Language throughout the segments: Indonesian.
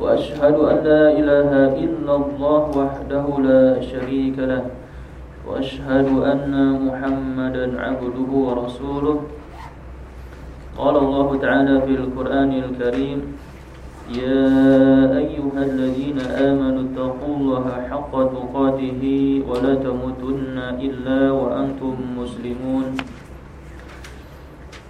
وأشهد أن لا إله إلا الله وحده لا شريك له وأشهد أن محمدا عبده ورسوله. قال الله تعالى في القرآن الكريم يا أيها الذين آمنوا اتقوا الله حق تقاته ولا تموتن إلا وأنتم مسلمون.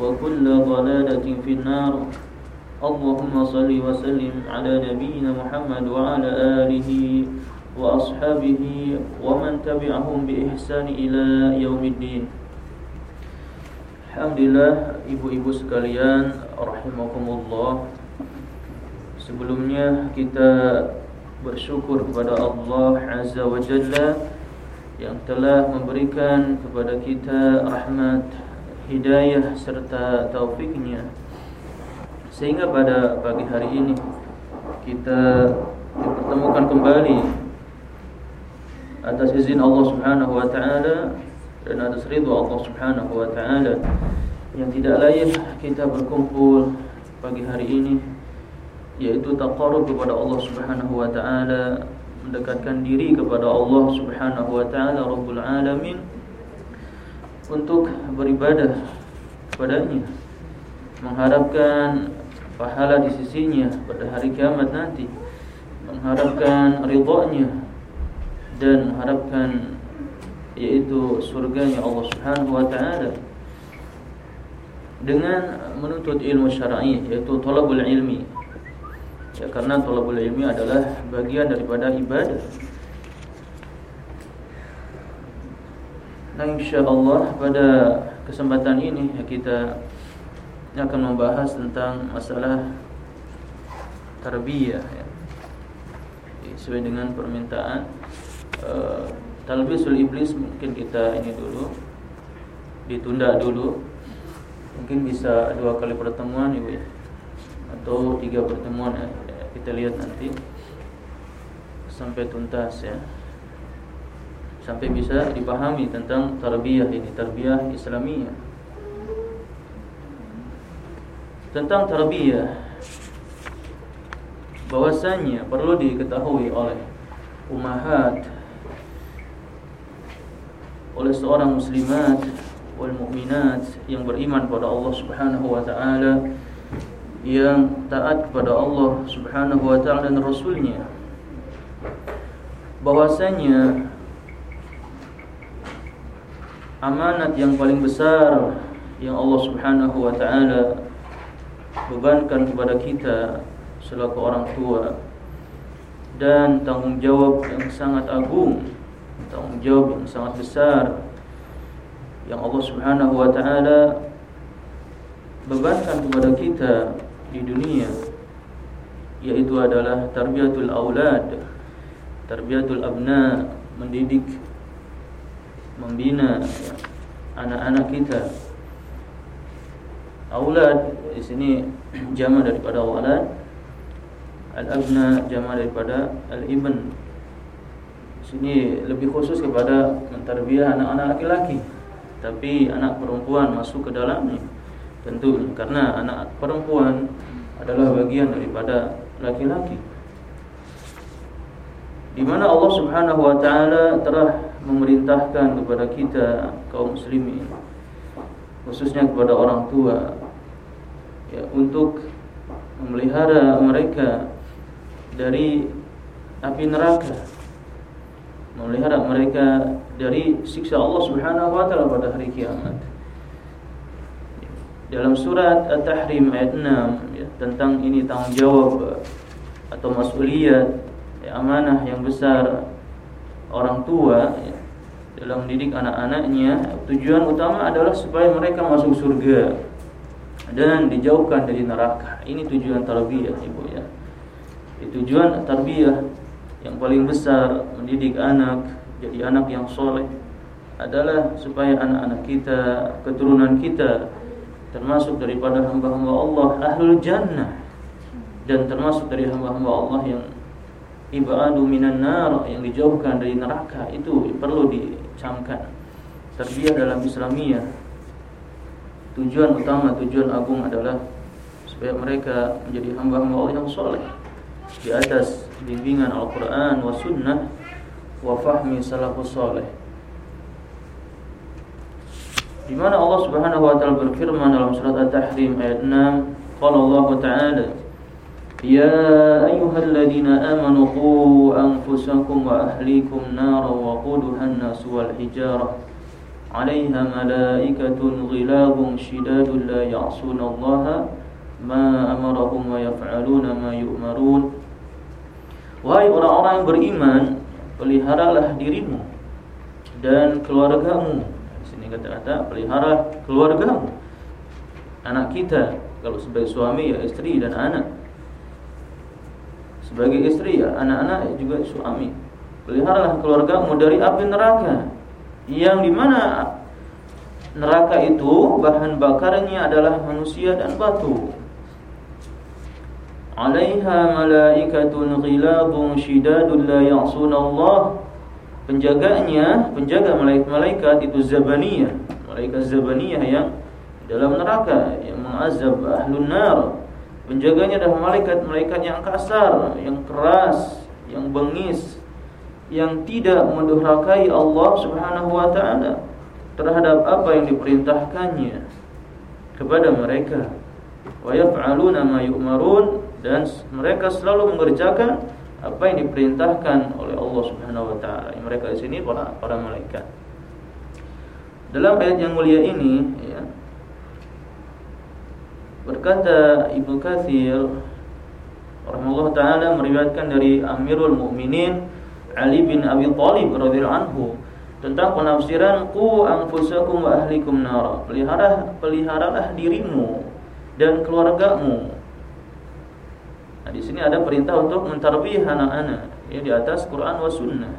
وكل ضلالة في النار اللهم صل وسلم على نبينا محمد وعلى آله وأصحابه ومن تبعهم بإحسان إلى يوم الدين Alhamdulillah ibu-ibu sekalian rahimakumullah Sebelumnya kita bersyukur kepada Allah Azza wa Jalla yang telah memberikan kepada kita rahmat hidayah serta taufiknya. Sehingga pada pagi hari ini kita dipertemukan kembali atas izin Allah Subhanahu wa taala dan atas ridha Allah Subhanahu wa taala yang tidak lain kita berkumpul pagi hari ini yaitu taqarrub kepada Allah Subhanahu wa taala mendekatkan diri kepada Allah Subhanahu wa taala Rabbul alamin untuk beribadah kepadanya mengharapkan pahala di sisinya pada hari kiamat nanti mengharapkan ridhonya dan mengharapkan yaitu surganya Allah Subhanahu wa taala. Dengan menuntut ilmu syar'i yaitu talabul ilmi. Ya karena talabul ilmi adalah bagian daripada ibadah Nah insyaAllah pada kesempatan ini ya, kita akan membahas tentang masalah tarbiyah ya. Sesuai dengan permintaan uh, Talbisul Iblis mungkin kita ini dulu Ditunda dulu Mungkin bisa dua kali pertemuan ibu ya Atau tiga pertemuan ya. Kita lihat nanti Sampai tuntas ya sampai bisa dipahami tentang tarbiyah ini, tarbiyah Islamiyah. Tentang tarbiyah bahwasanya perlu diketahui oleh ummahat oleh seorang muslimat wal mukminat yang beriman pada Allah Subhanahu wa taala yang taat kepada Allah Subhanahu wa taala dan rasulnya bahwasanya amanat yang paling besar yang Allah Subhanahu wa taala bebankan kepada kita selaku orang tua dan tanggung jawab yang sangat agung, tanggung jawab yang sangat besar yang Allah Subhanahu wa taala bebankan kepada kita di dunia yaitu adalah tarbiyatul aulad, tarbiyatul abna, mendidik membina anak-anak kita. Aulad di sini jama daripada walad al-abna jama daripada al-ibn. Sini lebih khusus kepada mentarbiyah anak-anak laki-laki. Tapi anak perempuan masuk ke dalamnya. Tentu karena anak perempuan adalah bagian daripada laki-laki. Di mana Allah Subhanahu wa taala telah memerintahkan kepada kita kaum muslimin khususnya kepada orang tua ya untuk memelihara mereka dari api neraka memelihara mereka dari siksa Allah Subhanahu wa taala pada hari kiamat. Dalam surat At-Tahrim ayat 6 ya, tentang ini tanggung jawab atau mas'uliyat ya, amanah yang besar orang tua ya, dalam mendidik anak-anaknya tujuan utama adalah supaya mereka masuk surga dan dijauhkan dari neraka. Ini tujuan tarbiyah Ibu ya. Tujuan tarbiyah yang paling besar mendidik anak jadi anak yang soleh adalah supaya anak-anak kita, keturunan kita termasuk daripada hamba-hamba Allah ahlul jannah dan termasuk dari hamba-hamba Allah yang ibadu minan nar yang dijauhkan dari neraka itu perlu dicamkan. Tarbiyah dalam Islamiyah tujuan utama, tujuan agung adalah supaya mereka menjadi hamba-hamba Allah yang soleh di atas bimbingan Al-Quran wa Sunnah wa fahmi salafus soleh. Di mana Allah Subhanahu wa taala berfirman dalam surat At-Tahrim ayat 6, qala Allah Ta'ala يا أيها الذين آمنوا قوا أنفسكم وأهليكم نارا وقودها الناس والحجارة عليها ملائكة غلاظ شداد لا يعصون الله ما أمرهم ويفعلون ما يؤمرون Wahai orang-orang yang beriman, peliharalah dirimu dan keluargamu. Di sini kata-kata pelihara keluargamu. Anak kita kalau sebagai suami ya istri dan anak sebagai istri ya anak-anak juga suami. Peliharalah keluargamu dari api neraka. Yang di mana neraka itu bahan bakarnya adalah manusia dan batu. Alaiha malaikatun ghilabun shidadun la ya'suna Allah. Penjaganya penjaga malaikat-malaikat itu zabaniyah. Malaikat zabaniyah yang dalam neraka yang mengazab ahlun nar Penjaganya adalah malaikat-malaikat yang kasar, yang keras, yang bengis, yang tidak mendurhakai Allah Subhanahu wa taala terhadap apa yang diperintahkannya kepada mereka. Wa yaf'aluna ma yu'marun dan mereka selalu mengerjakan apa yang diperintahkan oleh Allah Subhanahu wa taala. Mereka di sini para para malaikat. Dalam ayat yang mulia ini ya, Berkata Ibnu Katsir rahimahullah taala meriwayatkan dari Amirul Mukminin Ali bin Abi Thalib radhiyallahu anhu tentang penafsiran qu anfusakum wa ahlikum nar. Pelihara peliharalah dirimu dan keluargamu. Nah, di sini ada perintah untuk mentarbiyah anak-anak ya di atas Quran wa sunnah.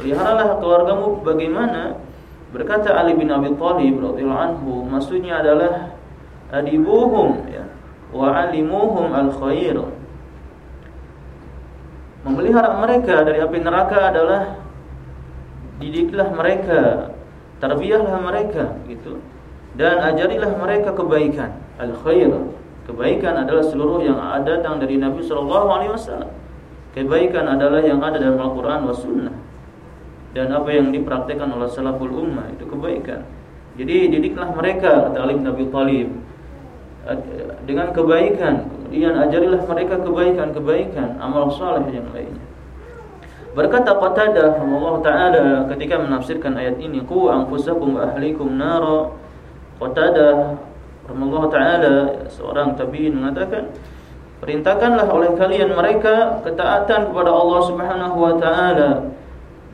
Peliharalah keluargamu bagaimana? Berkata Ali bin Abi Thalib radhiyallahu anhu, maksudnya adalah adibuhum ya. Wa alimuhum al khair memelihara mereka dari api neraka adalah didiklah mereka tarbiyahlah mereka gitu. Dan ajarilah mereka kebaikan. Al khair kebaikan adalah seluruh yang ada datang dari Nabi sallallahu alaihi wasallam. Kebaikan adalah yang ada dalam Al-Qur'an was sunnah. Dan apa yang dipraktikkan oleh salaful ummah itu kebaikan. Jadi didiklah mereka kata Ali bin dengan kebaikan. Kemudian ajarilah mereka kebaikan-kebaikan amal saleh yang lainnya. Berkata Qatadah Allah taala ketika menafsirkan ayat ini qu anfusakum wa ahlikum nara. Qatadah Allah taala seorang tabi'in mengatakan perintahkanlah oleh kalian mereka ketaatan kepada Allah Subhanahu wa taala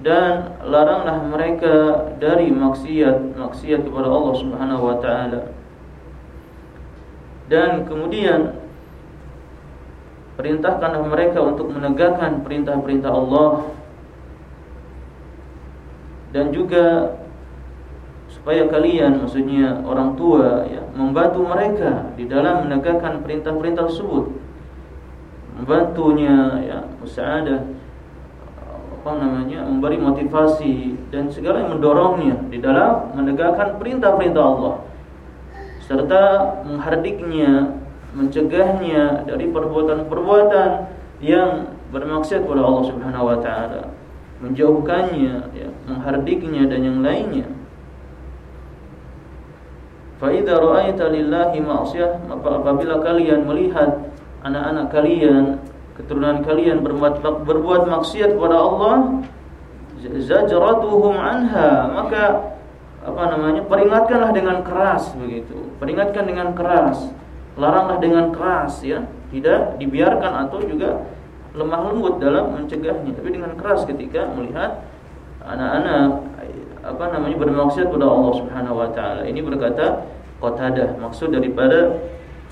dan laranglah mereka dari maksiat maksiat kepada Allah Subhanahu wa taala dan kemudian perintahkanlah mereka untuk menegakkan perintah-perintah Allah. Dan juga supaya kalian maksudnya orang tua ya membantu mereka di dalam menegakkan perintah-perintah tersebut. Membantunya ya musaadah apa namanya memberi motivasi dan segala yang mendorongnya di dalam menegakkan perintah-perintah Allah serta menghardiknya mencegahnya dari perbuatan-perbuatan yang bermaksud kepada Allah Subhanahu wa taala. Menjauhkannya ya menghardiknya dan yang lainnya. Fa idza ra'aita lillahi ma'siyah maka apabila kalian melihat anak-anak kalian keturunan kalian berbuat berbuat maksiat kepada Allah zajratuhum anha maka apa namanya peringatkanlah dengan keras begitu. Peringatkan dengan keras. Laranglah dengan keras ya. Tidak dibiarkan atau juga lemah lembut dalam mencegahnya. Tapi dengan keras ketika melihat anak-anak apa namanya bermaksiat kepada Allah Subhanahu wa taala. Ini berkata qatadah maksud daripada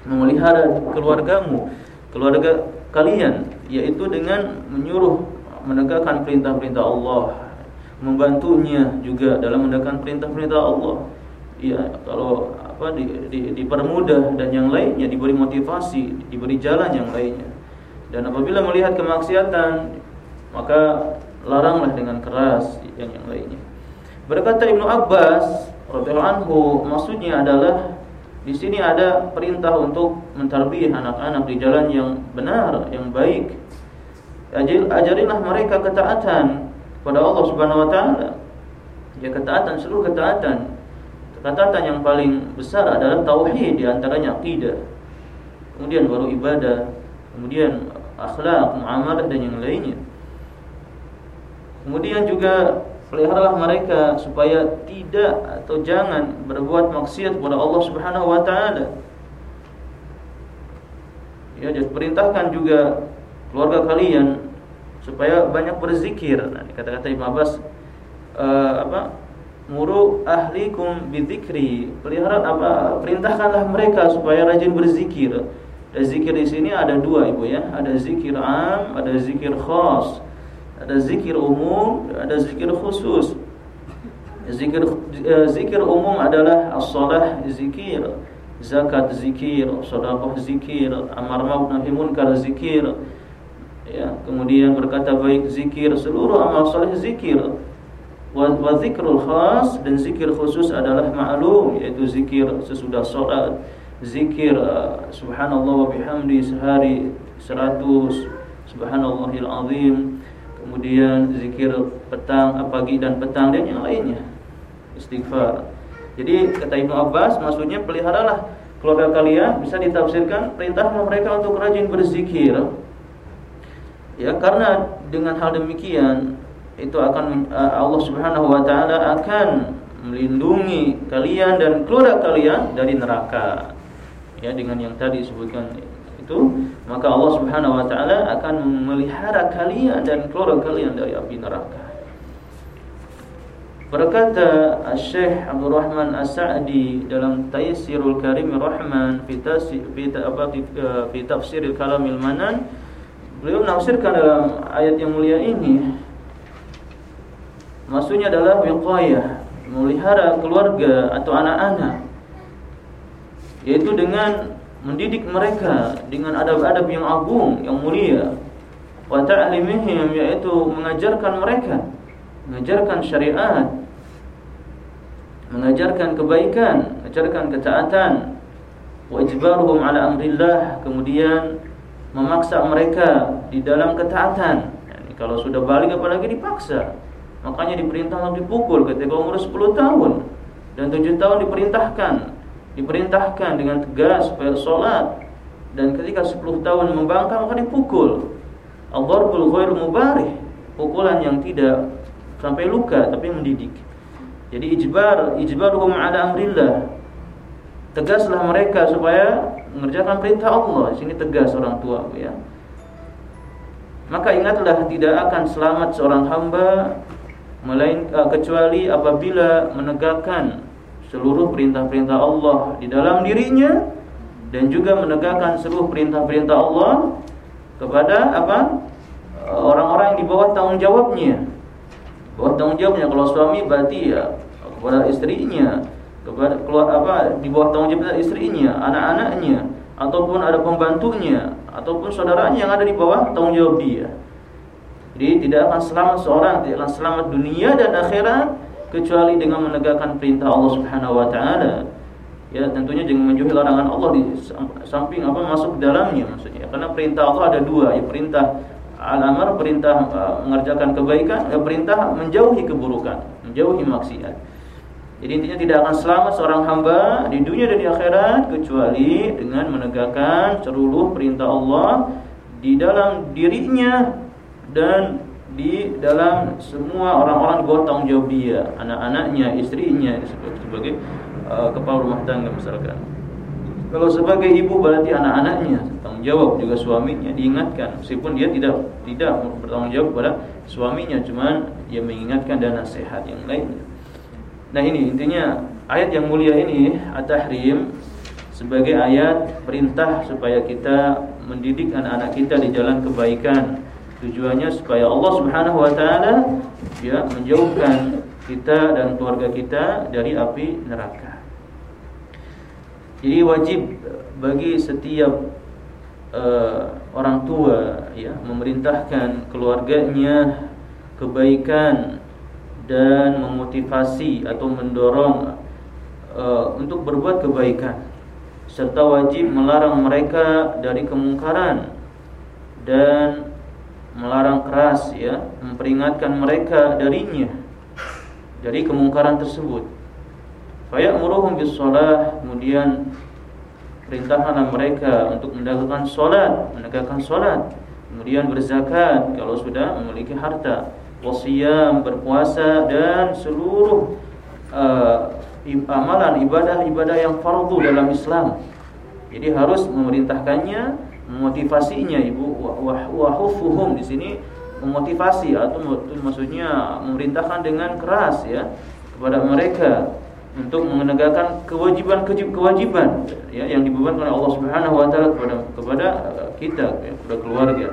memelihara keluargamu keluarga kalian yaitu dengan menyuruh menegakkan perintah-perintah Allah membantunya juga dalam menegakkan perintah-perintah Allah. Ya kalau apa di, di, dipermudah dan yang lainnya diberi motivasi diberi jalan yang lainnya. Dan apabila melihat kemaksiatan maka laranglah dengan keras yang yang lainnya. Berkata Ibnu Abbas radhiyallahu anhu maksudnya adalah di sini ada perintah untuk mentarbiyah anak-anak di jalan yang benar, yang baik. Ajarilah mereka ketaatan kepada Allah Subhanahu wa taala. Ya ketaatan seluruh ketaatan. Ketaatan yang paling besar adalah tauhid di antaranya akidah. Kemudian baru ibadah, kemudian akhlak, muamalah dan yang lainnya. Kemudian juga peliharalah mereka supaya tidak atau jangan berbuat maksiat kepada Allah Subhanahu wa taala. Ya, jadi perintahkan juga keluarga kalian supaya banyak berzikir. Nah, kata-kata Imam Abbas uh, apa? Muru ahlikum bidzikri. Pelihara apa? Perintahkanlah mereka supaya rajin berzikir. Dan zikir di sini ada dua Ibu ya. Ada zikir am, ada zikir khas ada zikir umum, ada zikir khusus. Zikir eh, zikir umum adalah as-salah zikir, zakat zikir, sedekah zikir, amar ma'ruf nahi munkar zikir. Ya, kemudian berkata baik zikir, seluruh amal saleh zikir. Wa, zikrul khas dan zikir khusus adalah ma'lum yaitu zikir sesudah salat, zikir uh, subhanallah wa bihamdi sehari 100 subhanallahil azim kemudian zikir petang, pagi dan petang dan yang lainnya. Istighfar. Jadi kata Ibnu Abbas maksudnya peliharalah keluarga kalian bisa ditafsirkan perintah mereka untuk rajin berzikir. Ya, karena dengan hal demikian itu akan eh, Allah Subhanahu wa taala akan melindungi kalian dan keluarga kalian dari neraka. Ya, dengan yang tadi disebutkan itu maka Allah Subhanahu wa taala akan memelihara kalian dan keluarga kalian dari api neraka. Berkata Syekh Abdul Rahman As-Sa'di dalam Taysirul Karim Rahman fi fi tafsir Kalamil Manan beliau menafsirkan dalam ayat yang mulia ini. Maksudnya adalah wiqayah memelihara keluarga atau anak-anak. Yaitu dengan mendidik mereka dengan adab-adab yang agung, yang mulia. Wa ta'limihim yaitu mengajarkan mereka, mengajarkan syariat, mengajarkan kebaikan, mengajarkan ketaatan. Wa ijbaruhum ala amrillah, kemudian memaksa mereka di dalam ketaatan. Yani, kalau sudah balik apalagi dipaksa. Makanya diperintah untuk dipukul ketika umur 10 tahun. Dan 7 tahun diperintahkan. Diperintahkan dengan tegas supaya sholat. Dan ketika 10 tahun membangkang maka dipukul. Al-darbul ghair mubarih. Pukulan yang tidak sampai luka tapi mendidik. Jadi ijbar ijbaruhum ala amrillah. Tegaslah mereka supaya mengerjakan perintah Allah di sini tegas orang tua ya maka ingatlah tidak akan selamat seorang hamba melainkan uh, kecuali apabila menegakkan seluruh perintah-perintah Allah di dalam dirinya dan juga menegakkan seluruh perintah-perintah Allah kepada apa orang-orang yang di bawah tanggung jawabnya. Bawah tanggung jawabnya kalau suami berarti ya kepada istrinya, kepada keluar apa di bawah tanggung jawab istrinya, anak-anaknya ataupun ada pembantunya ataupun saudaranya yang ada di bawah tanggung jawab dia. Jadi tidak akan selamat seorang, tidak akan selamat dunia dan akhirat kecuali dengan menegakkan perintah Allah Subhanahu wa taala. Ya, tentunya jangan menjauhi larangan Allah di samping apa masuk dalamnya maksudnya. Karena perintah Allah ada dua, ya perintah al-amr, perintah uh, mengerjakan kebaikan, ya perintah menjauhi keburukan, menjauhi maksiat. Jadi intinya tidak akan selamat seorang hamba di dunia dan di akhirat kecuali dengan menegakkan seluruh perintah Allah di dalam dirinya dan di dalam semua orang-orang tanggung jawab dia, anak-anaknya, istrinya sebagai uh, kepala rumah tangga misalkan. Kalau sebagai ibu berarti anak-anaknya tanggung jawab juga suaminya diingatkan meskipun dia tidak tidak bertanggung jawab kepada suaminya cuman dia mengingatkan dan nasihat yang lainnya. Nah ini intinya ayat yang mulia ini At-Tahrim sebagai ayat perintah supaya kita mendidik anak-anak kita di jalan kebaikan. Tujuannya supaya Allah Subhanahu wa taala ya menjauhkan kita dan keluarga kita dari api neraka. Jadi wajib bagi setiap uh, orang tua ya memerintahkan keluarganya kebaikan dan memotivasi atau mendorong uh, untuk berbuat kebaikan. Serta wajib melarang mereka dari kemungkaran dan melarang keras ya memperingatkan mereka darinya dari kemungkaran tersebut. Faya'muruhum bis shalah kemudian perintahkanlah mereka untuk menegakkan salat menegakkan salat kemudian berzakat kalau sudah memiliki harta wasiyam berpuasa dan seluruh uh, amalan ibadah-ibadah yang fardu dalam Islam. Jadi harus memerintahkannya, memotivasinya ibu wahufuhum di sini memotivasi atau maksudnya memerintahkan dengan keras ya kepada mereka untuk menegakkan kewajiban kewajiban ya yang dibebankan oleh Allah Subhanahu wa taala kepada kepada kita ya, kepada keluarga.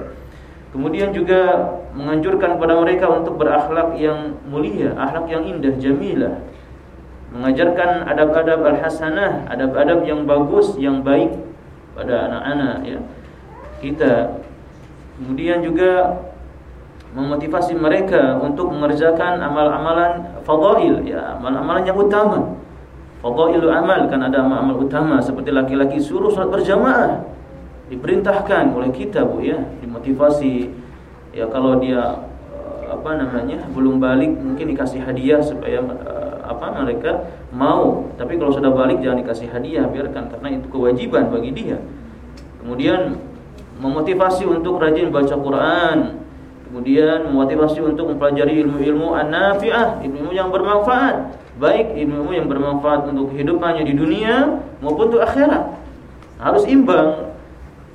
Kemudian juga menganjurkan kepada mereka untuk berakhlak yang mulia, akhlak yang indah, jamilah. Mengajarkan adab-adab al-hasanah, adab-adab yang bagus, yang baik pada anak-anak ya. Kita kemudian juga memotivasi mereka untuk mengerjakan amal-amalan fadail ya, amal-amalan yang utama. Fadailu amal kan ada amal-amal utama seperti laki-laki suruh salat berjamaah diperintahkan oleh kita Bu ya, dimotivasi. Ya kalau dia eh, apa namanya belum balik mungkin dikasih hadiah supaya eh, apa mereka mau. Tapi kalau sudah balik jangan dikasih hadiah biarkan karena itu kewajiban bagi dia. Kemudian memotivasi untuk rajin baca Quran. Kemudian memotivasi untuk mempelajari ilmu-ilmu an-nafi'ah ilmu yang bermanfaat. Baik ilmu yang bermanfaat untuk kehidupannya di dunia maupun untuk akhirat. Harus imbang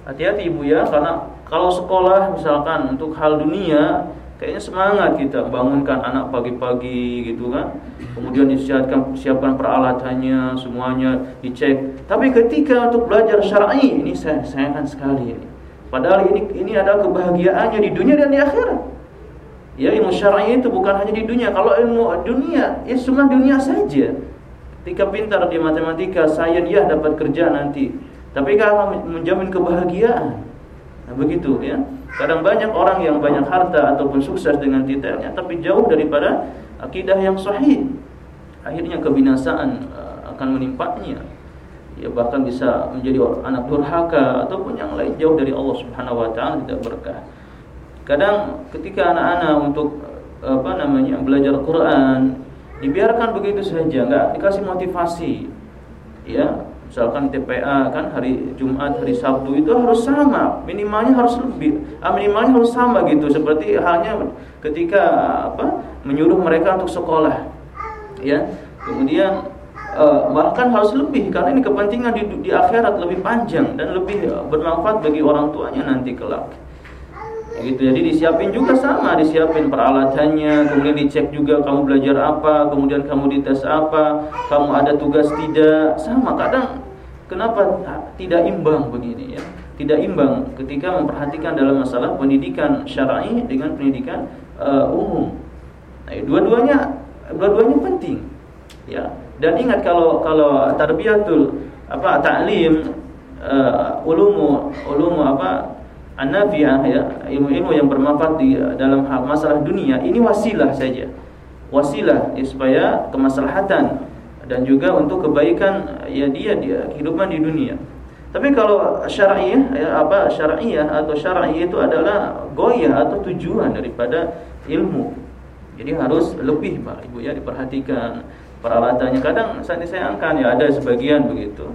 Hati-hati ibu ya, karena kalau sekolah misalkan untuk hal dunia, kayaknya semangat kita bangunkan anak pagi-pagi gitu kan. Kemudian disiapkan siapkan peralatannya, semuanya dicek. Tapi ketika untuk belajar syar'i ini saya sayangkan sekali ini. Padahal ini ini ada kebahagiaannya di dunia dan di akhirat. Ya ilmu syar'i itu bukan hanya di dunia. Kalau ilmu dunia, ya cuma dunia saja. Ketika pintar di matematika, sains ya dapat kerja nanti. Tapi kalau menjamin kebahagiaan. Nah, begitu ya. Kadang banyak orang yang banyak harta ataupun sukses dengan titelnya tapi jauh daripada akidah yang sahih. Akhirnya kebinasaan uh, akan menimpanya. Ya bahkan bisa menjadi anak durhaka ataupun yang lain jauh dari Allah Subhanahu wa taala tidak berkah. Kadang ketika anak-anak untuk apa namanya belajar Quran dibiarkan begitu saja, enggak dikasih motivasi. Ya, misalkan TPA kan hari Jumat, hari Sabtu itu harus sama, minimalnya harus lebih, ah, minimalnya harus sama gitu. Seperti halnya ketika apa menyuruh mereka untuk sekolah, ya. Kemudian uh, bahkan harus lebih karena ini kepentingan di, di akhirat lebih panjang dan lebih bermanfaat bagi orang tuanya nanti kelak. gitu jadi disiapin juga sama disiapin peralatannya kemudian dicek juga kamu belajar apa kemudian kamu dites apa kamu ada tugas tidak sama kadang Kenapa tidak imbang begini ya? Tidak imbang ketika memperhatikan dalam masalah pendidikan syar'i dengan pendidikan uh, umum. Nah, dua-duanya dua-duanya penting. Ya. Dan ingat kalau kalau tarbiyatul apa ta'lim uh, ulumu ulumu apa an-nafi'ah ya, ilmu-ilmu yang bermanfaat di dalam hal masalah dunia ini wasilah saja. Wasilah ya, supaya kemaslahatan dan juga untuk kebaikan ya dia dia kehidupan di dunia. Tapi kalau syar'iyah ya apa syar'iyah atau syar'i itu adalah goyah atau tujuan daripada ilmu. Jadi harus lebih Pak Ibu ya diperhatikan peralatannya. Kadang saya disayangkan ya ada sebagian begitu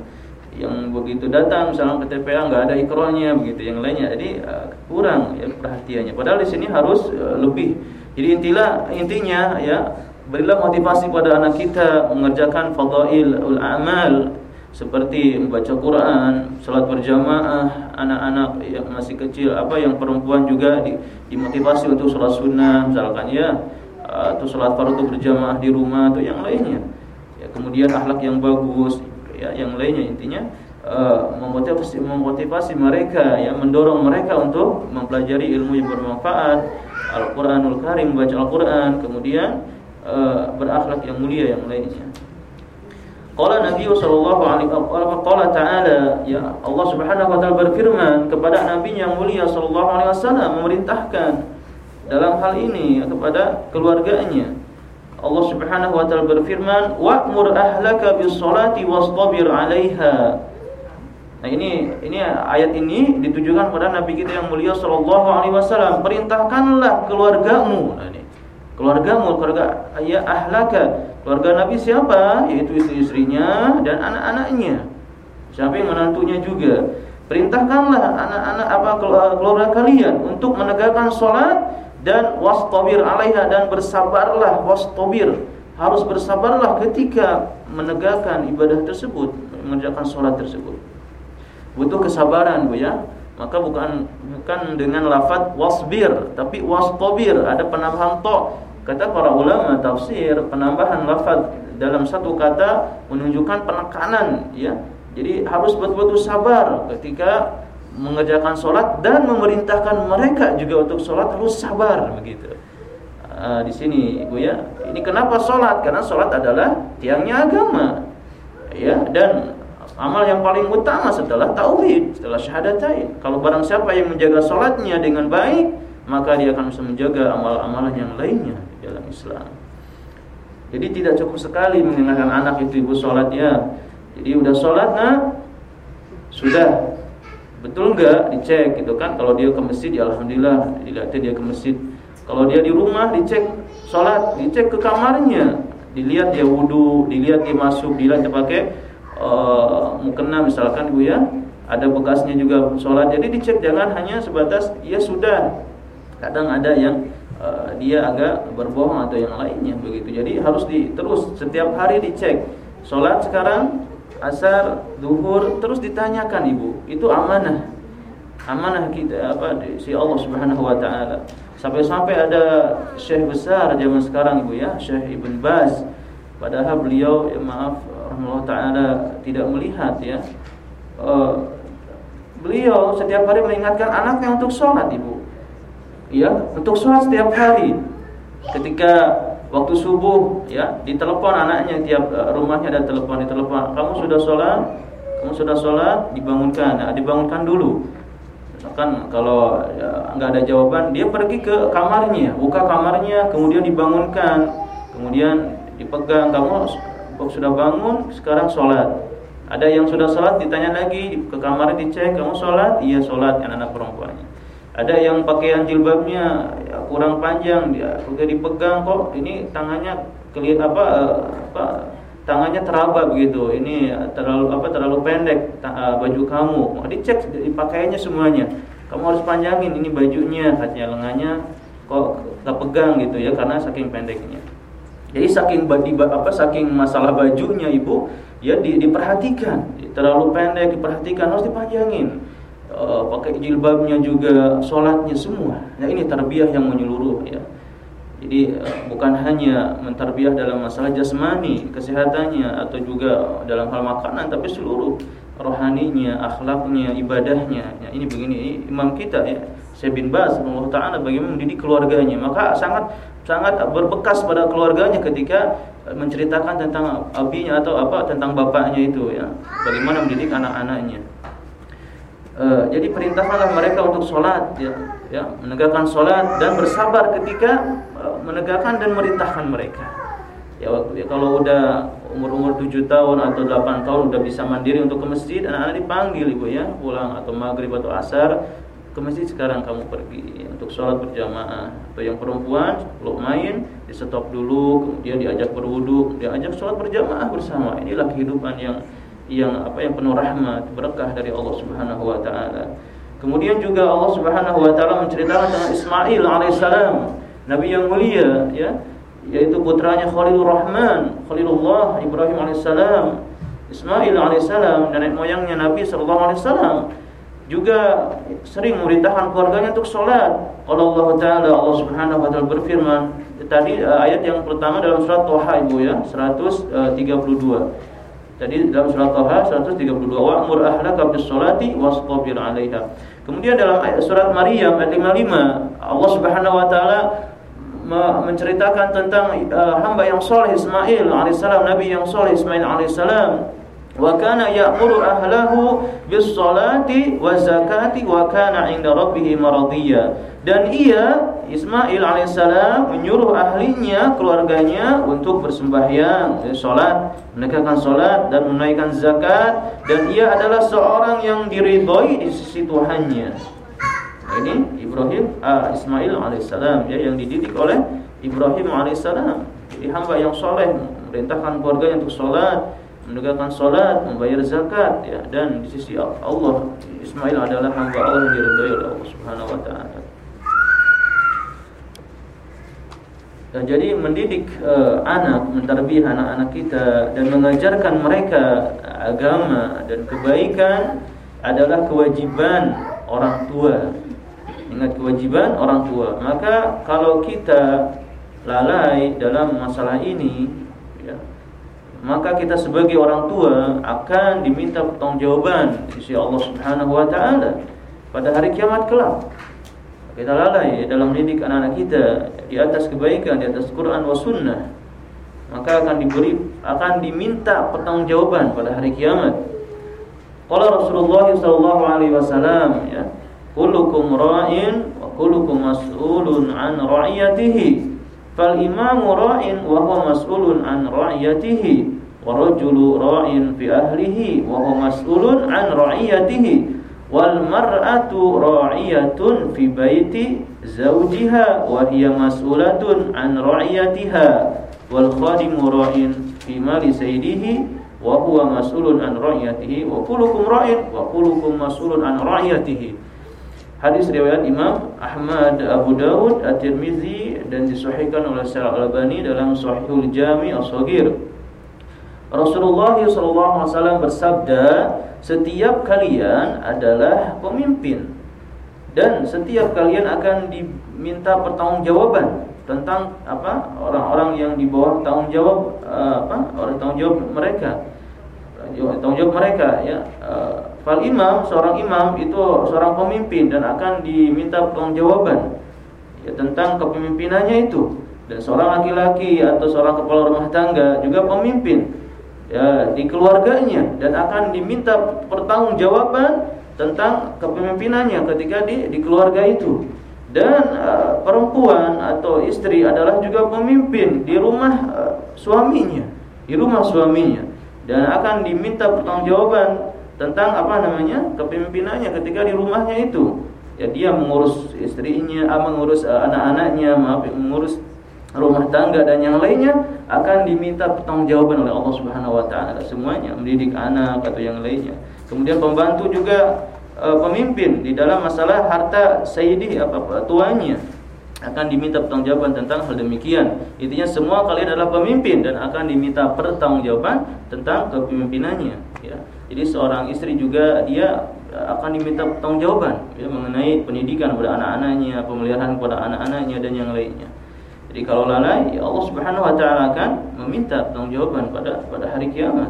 yang begitu datang misalnya ke TPA nggak ada ikronya begitu yang lainnya jadi uh, kurang ya perhatiannya padahal di sini harus uh, lebih jadi intilah intinya ya berilah motivasi pada anak kita mengerjakan fadail ul amal seperti membaca Quran, salat berjamaah, anak-anak yang masih kecil, apa yang perempuan juga di, dimotivasi untuk salat sunnah, misalkan ya, atau salat fardu berjamaah di rumah atau yang lainnya. Ya, kemudian akhlak yang bagus, ya yang lainnya. Intinya uh, memotivasi memotivasi mereka ya mendorong mereka untuk mempelajari ilmu yang bermanfaat. Al-Qur'anul Karim baca Al-Qur'an. Kemudian uh, berakhlak yang mulia yang lainnya Qala Nabi sallallahu alaihi wasallam ta'ala ya Allah Subhanahu wa taala berfirman kepada nabi yang mulia sallallahu alaihi wasallam memerintahkan dalam hal ini kepada keluarganya Allah Subhanahu wa taala berfirman, "Wa'mur ahlaka bis-sholati wastabir 'alaiha." Nah, ini ini ayat ini ditujukan kepada nabi kita yang mulia sallallahu alaihi wasallam, perintahkanlah keluargamu. Nah, ini. Keluargamu, keluarga ayah ahlaka. Keluarga Nabi siapa? Yaitu istri-istrinya dan anak-anaknya. Siapa yang menantunya juga. Perintahkanlah anak-anak apa keluarga kalian untuk menegakkan sholat dan wastabir alaiha dan bersabarlah wastabir harus bersabarlah ketika menegakkan ibadah tersebut mengerjakan sholat tersebut butuh kesabaran Bu ya maka bukan bukan dengan lafaz wasbir tapi wastabir ada penambahan to kata para ulama tafsir penambahan lafaz dalam satu kata menunjukkan penekanan ya jadi harus betul-betul sabar ketika mengerjakan sholat dan memerintahkan mereka juga untuk sholat harus sabar begitu. Uh, di sini ibu ya, ini kenapa sholat? Karena sholat adalah tiangnya agama, ya dan amal yang paling utama setelah tauhid, setelah syahadatain. Kalau barang siapa yang menjaga sholatnya dengan baik, maka dia akan bisa menjaga amal-amalan yang lainnya Islam. Jadi tidak cukup sekali mengingatkan anak itu ibu sholat ya. Jadi udah sholat nah sudah. Betul enggak dicek gitu kan? Kalau dia ke masjid ya alhamdulillah. Dilihat dia ke masjid. Kalau dia di rumah dicek sholat dicek ke kamarnya. Dilihat dia wudhu dilihat dia masuk dilihat dia pakai uh, mukena misalkan ibu ya. Ada bekasnya juga sholat. Jadi dicek jangan hanya sebatas ya sudah. Kadang ada yang uh, dia agak berbohong atau yang lainnya begitu jadi harus di terus setiap hari dicek sholat sekarang asar, duhur terus ditanyakan ibu. Itu amanah. Amanah kita apa si Allah Subhanahu wa taala. Sampai-sampai ada syekh besar zaman sekarang ibu ya, Syekh Ibn Baz. Padahal beliau ya maaf rahimahullah taala tidak melihat ya. Uh, beliau setiap hari mengingatkan anaknya untuk sholat ibu. Ya, untuk sholat setiap hari. Ketika waktu subuh ya ditelepon anaknya tiap uh, rumahnya ada telepon ditelepon kamu sudah sholat? Kamu sudah sholat? Dibangunkan. Nah, dibangunkan dulu. Kan kalau ya, nggak ada jawaban dia pergi ke kamarnya buka kamarnya kemudian dibangunkan. Kemudian dipegang kamu sudah bangun? Sekarang sholat. Ada yang sudah sholat ditanya lagi ke kamar dicek kamu sholat? Iya sholat anak-anak perempuannya ada yang pakaian jilbabnya ya, kurang panjang dia juga dipegang kok. Ini tangannya kelihatan apa apa tangannya teraba begitu. Ini terlalu apa terlalu pendek eh, baju kamu. Mau dicek dipakainya semuanya. Kamu harus panjangin ini bajunya katanya. Lengannya kok nggak pegang gitu ya karena saking pendeknya. Jadi saking badi apa saking masalah bajunya ibu ya di, diperhatikan. Terlalu pendek diperhatikan harus dipanjangin uh, pakai jilbabnya juga, sholatnya semua. Nah ini tarbiyah yang menyeluruh ya. Jadi uh, bukan hanya mentarbiah dalam masalah jasmani, kesehatannya atau juga dalam hal makanan, tapi seluruh rohaninya, akhlaknya, ibadahnya. Ya, ini begini ini imam kita ya, Syekh bin Baz Allah taala bagaimana mendidik keluarganya. Maka sangat sangat berbekas pada keluarganya ketika menceritakan tentang abinya atau apa tentang bapaknya itu ya. Bagaimana mendidik anak-anaknya. Uh, jadi perintahkanlah mereka untuk sholat, ya, ya, menegakkan sholat dan bersabar ketika uh, menegakkan dan merintahkan mereka. Ya waktu ya, kalau udah umur-umur 7 tahun atau 8 tahun udah bisa mandiri untuk ke masjid, anak-anak dipanggil ibu ya, pulang atau maghrib atau asar ke masjid sekarang kamu pergi untuk sholat berjamaah atau yang perempuan kalau main di stop dulu kemudian diajak berwudu diajak sholat berjamaah bersama inilah kehidupan yang yang apa yang penuh rahmat berkah dari Allah Subhanahu wa taala. Kemudian juga Allah Subhanahu wa taala menceritakan tentang Ismail alaihissalam, nabi yang mulia ya, yaitu putranya Khalilur Rahman, Khalilullah Ibrahim alaihissalam. Ismail alaihissalam nenek moyangnya Nabi sallallahu alaihi wasallam juga sering memerintahkan keluarganya untuk sholat. Kalau Allah Taala Allah Subhanahu Wa Taala berfirman tadi eh, ayat yang pertama dalam surat Toha ibu ya 132. Jadi dalam surat Taha 132 wa'mur ahlaka bis salati wastabir 'alaiha. Kemudian dalam ayat surat Maryam ayat 55 Allah Subhanahu wa taala menceritakan tentang uh, hamba yang soleh Ismail alaihissalam, nabi yang soleh Ismail alaihissalam wa kana ya'muru ahlahu bis salati wa zakati wa kana 'inda dan ia Ismail alaihissalam menyuruh ahlinya keluarganya untuk bersembahyang salat menegakkan salat dan menunaikan zakat. Dan ia adalah seorang yang diridhoi di sisi Tuhannya. Nah, ini Ibrahim uh, Ismail alaihissalam ya yang dididik oleh Ibrahim alaihissalam. Jadi hamba yang soleh merintahkan keluarganya untuk salat menegakkan salat, membayar zakat ya. Dan di sisi Allah Ismail adalah hamba Allah yang diridhai oleh Allah Subhanahu wa taala. Dan jadi mendidik uh, anak, mentarbiyah anak-anak kita dan mengajarkan mereka agama dan kebaikan adalah kewajiban orang tua. Ingat kewajiban orang tua. Maka kalau kita lalai dalam masalah ini maka kita sebagai orang tua akan diminta pertanggungjawaban di sisi Allah Subhanahu wa taala pada hari kiamat kelak. Kita lalai dalam mendidik anak-anak kita di atas kebaikan, di atas Quran wa sunnah, maka akan diberi akan diminta pertanggungjawaban pada hari kiamat. Qala Rasulullah sallallahu alaihi wasallam ya, kullukum ra'in wa kullukum mas'ulun an ra'iyatihi. Fal imamu ra'in wa huwa mas'ulun an ra'iyatihi. Wa rajulu ra'in fi ahlihi wa huwa mas'ulun an ra'iyatihi wal mar'atu ra'iyatun fi baiti zawjiha wa hiya mas'ulatun an ra'iyatiha wal khadimu ra'in fi mali sayyidihi wa huwa mas'ulun an ra'iyatihi wa kullukum ra'in wa kullukum mas'ulun an ra'iyatihi Hadis riwayat Imam Ahmad Abu Dawud At-Tirmizi dan disahihkan oleh Syekh Al-Albani dalam Sahihul Jami' As-Shaghir. Rasulullah SAW bersabda, setiap kalian adalah pemimpin dan setiap kalian akan diminta pertanggungjawaban tentang apa orang-orang yang di bawah tanggung jawab eh, apa orang tanggung jawab mereka. Tanggung jawab mereka ya. Eh, fal imam seorang imam itu seorang pemimpin dan akan diminta pertanggungjawaban ya tentang kepemimpinannya itu. Dan seorang laki-laki atau seorang kepala rumah tangga juga pemimpin ya di keluarganya dan akan diminta pertanggungjawaban tentang kepemimpinannya ketika di di keluarga itu. Dan uh, perempuan atau istri adalah juga pemimpin di rumah uh, suaminya di rumah suaminya. Dan akan diminta pertanggungjawaban tentang apa namanya kepemimpinannya ketika di rumahnya itu. Ya dia mengurus istrinya ah, mengurus uh, anak-anaknya maaf mengurus rumah tangga dan yang lainnya akan diminta pertanggungjawaban oleh Allah Subhanahu wa taala semuanya mendidik anak atau yang lainnya kemudian pembantu juga uh, pemimpin di dalam masalah harta sayyidi apa tuannya akan diminta pertanggungjawaban tentang hal demikian. Intinya semua kalian adalah pemimpin dan akan diminta pertanggungjawaban tentang kepemimpinannya. Ya. Jadi seorang istri juga dia akan diminta pertanggungjawaban ya, mengenai pendidikan kepada anak-anaknya, pemeliharaan kepada anak-anaknya dan yang lainnya. Jadi kalau lalai, ya Allah Subhanahu Wa Taala akan meminta pertanggungjawaban pada pada hari kiamat.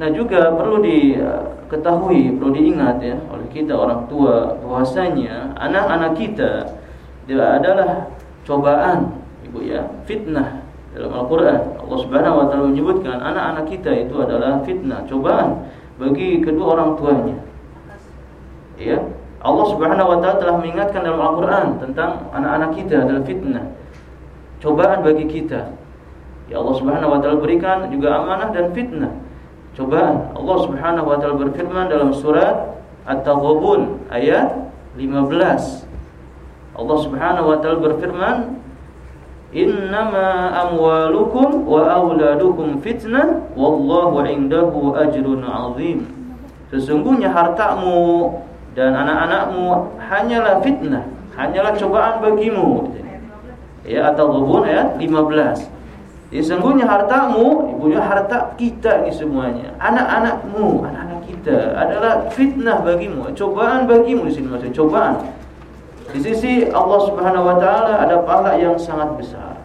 Nah juga perlu diketahui, perlu diingat ya oleh kita orang tua bahwasanya anak-anak kita dia adalah cobaan, ibu ya, fitnah dalam Al-Quran. Allah Subhanahu Wa Taala menyebutkan anak-anak kita itu adalah fitnah, cobaan. bagi kedua orang tuanya. Ya, Allah Subhanahu wa taala telah mengingatkan dalam Al-Qur'an tentang anak-anak kita adalah fitnah. Cobaan bagi kita. Ya Allah Subhanahu wa taala berikan juga amanah dan fitnah. Cobaan. Allah Subhanahu wa taala berfirman dalam surat At-Taghabun ayat 15. Allah Subhanahu wa taala berfirman, Innama amwalukum wa auladukum fitnah wallahu indahu ajrun azim. Sesungguhnya hartamu dan anak-anakmu hanyalah fitnah, hanyalah cobaan bagimu. Ya atau Ghubun ayat 15. Jadi sesungguhnya hartamu, ibunya harta kita ini semuanya. Anak-anakmu, anak-anak kita adalah fitnah bagimu, cobaan bagimu di sini maksudnya cobaan. Di sisi Allah Subhanahu wa taala ada pahala yang sangat besar.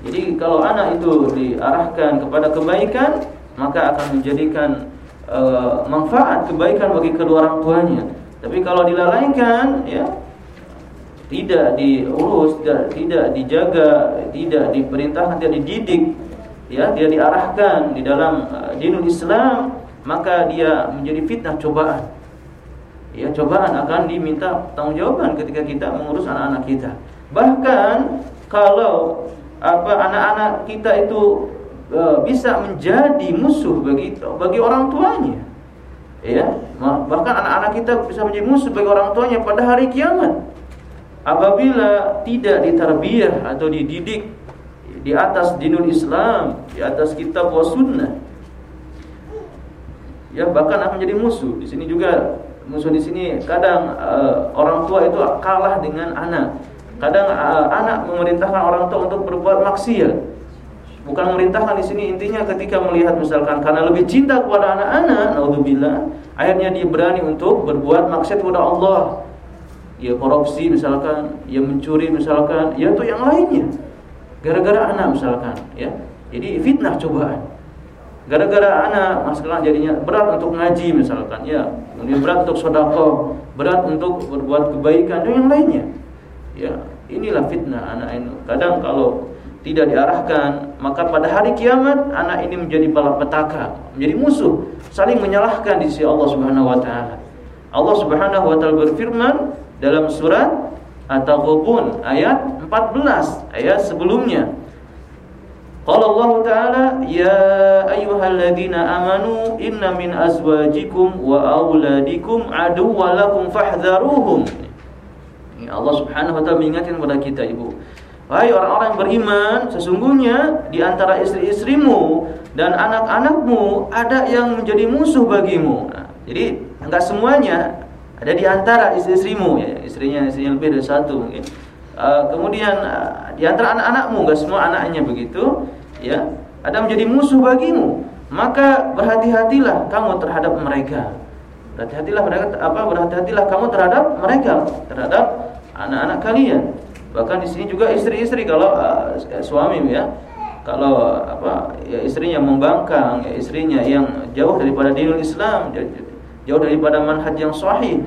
Jadi kalau anak itu diarahkan kepada kebaikan, maka akan menjadikan uh, manfaat kebaikan bagi kedua orang tuanya. Tapi kalau dilalaikan, ya tidak diurus, tidak, tidak dijaga, tidak diperintahkan, tidak dididik, ya dia diarahkan di dalam uh, dinul Islam, maka dia menjadi fitnah cobaan. Ya, cobaan akan diminta tanggung jawaban ketika kita mengurus anak-anak kita. Bahkan kalau apa anak-anak kita itu e, bisa menjadi musuh bagi bagi orang tuanya. Ya, bahkan anak-anak kita bisa menjadi musuh bagi orang tuanya pada hari kiamat. Apabila tidak ditarbiyah atau dididik di atas dinul Islam, di atas kitab wa sunnah. Ya, bahkan akan menjadi musuh. Di sini juga musuh di sini kadang uh, orang tua itu kalah dengan anak Kadang uh, anak memerintahkan orang tua untuk berbuat maksiat. Bukan memerintahkan di sini intinya ketika melihat misalkan karena lebih cinta kepada anak-anak, naudzubillah, akhirnya dia berani untuk berbuat maksiat kepada Allah. Ya korupsi misalkan, ya mencuri misalkan, ya itu yang lainnya. Gara-gara anak misalkan, ya. Jadi fitnah cobaan. Gara-gara anak masalah jadinya berat untuk ngaji misalkan, ya. Kemudian berat untuk sodako, berat untuk berbuat kebaikan dan yang lainnya. Ya, inilah fitnah anak ini. Kadang kalau tidak diarahkan, maka pada hari kiamat anak ini menjadi malapetaka, menjadi musuh, saling menyalahkan di sisi Allah Subhanahu wa taala. Allah Subhanahu wa taala berfirman dalam surat At-Taghabun ayat 14, ayat sebelumnya. Qala Allah Ta'ala Ya ayyuhalladzina amanu inna min azwajikum wa auladikum aduwwa lakum fahdharuhum Allah Subhanahu wa taala mengingatkan kepada kita Ibu. Wahai orang-orang beriman, sesungguhnya di antara istri-istrimu dan anak-anakmu ada yang menjadi musuh bagimu. Nah, jadi enggak semuanya ada di antara istri-istrimu ya, istrinya istrinya lebih dari satu mungkin. Uh, kemudian uh, di antara anak-anakmu enggak semua anaknya begitu, ya. Ada menjadi musuh bagimu, maka berhati-hatilah kamu terhadap mereka. Berhati-hatilah mereka apa berhati-hatilah kamu terhadap mereka, terhadap anak-anak kalian. Bahkan di sini juga istri-istri kalau uh, suami ya, kalau apa ya istrinya membangkang, ya istrinya yang jauh daripada dinul Islam, jauh daripada manhaj yang sahih,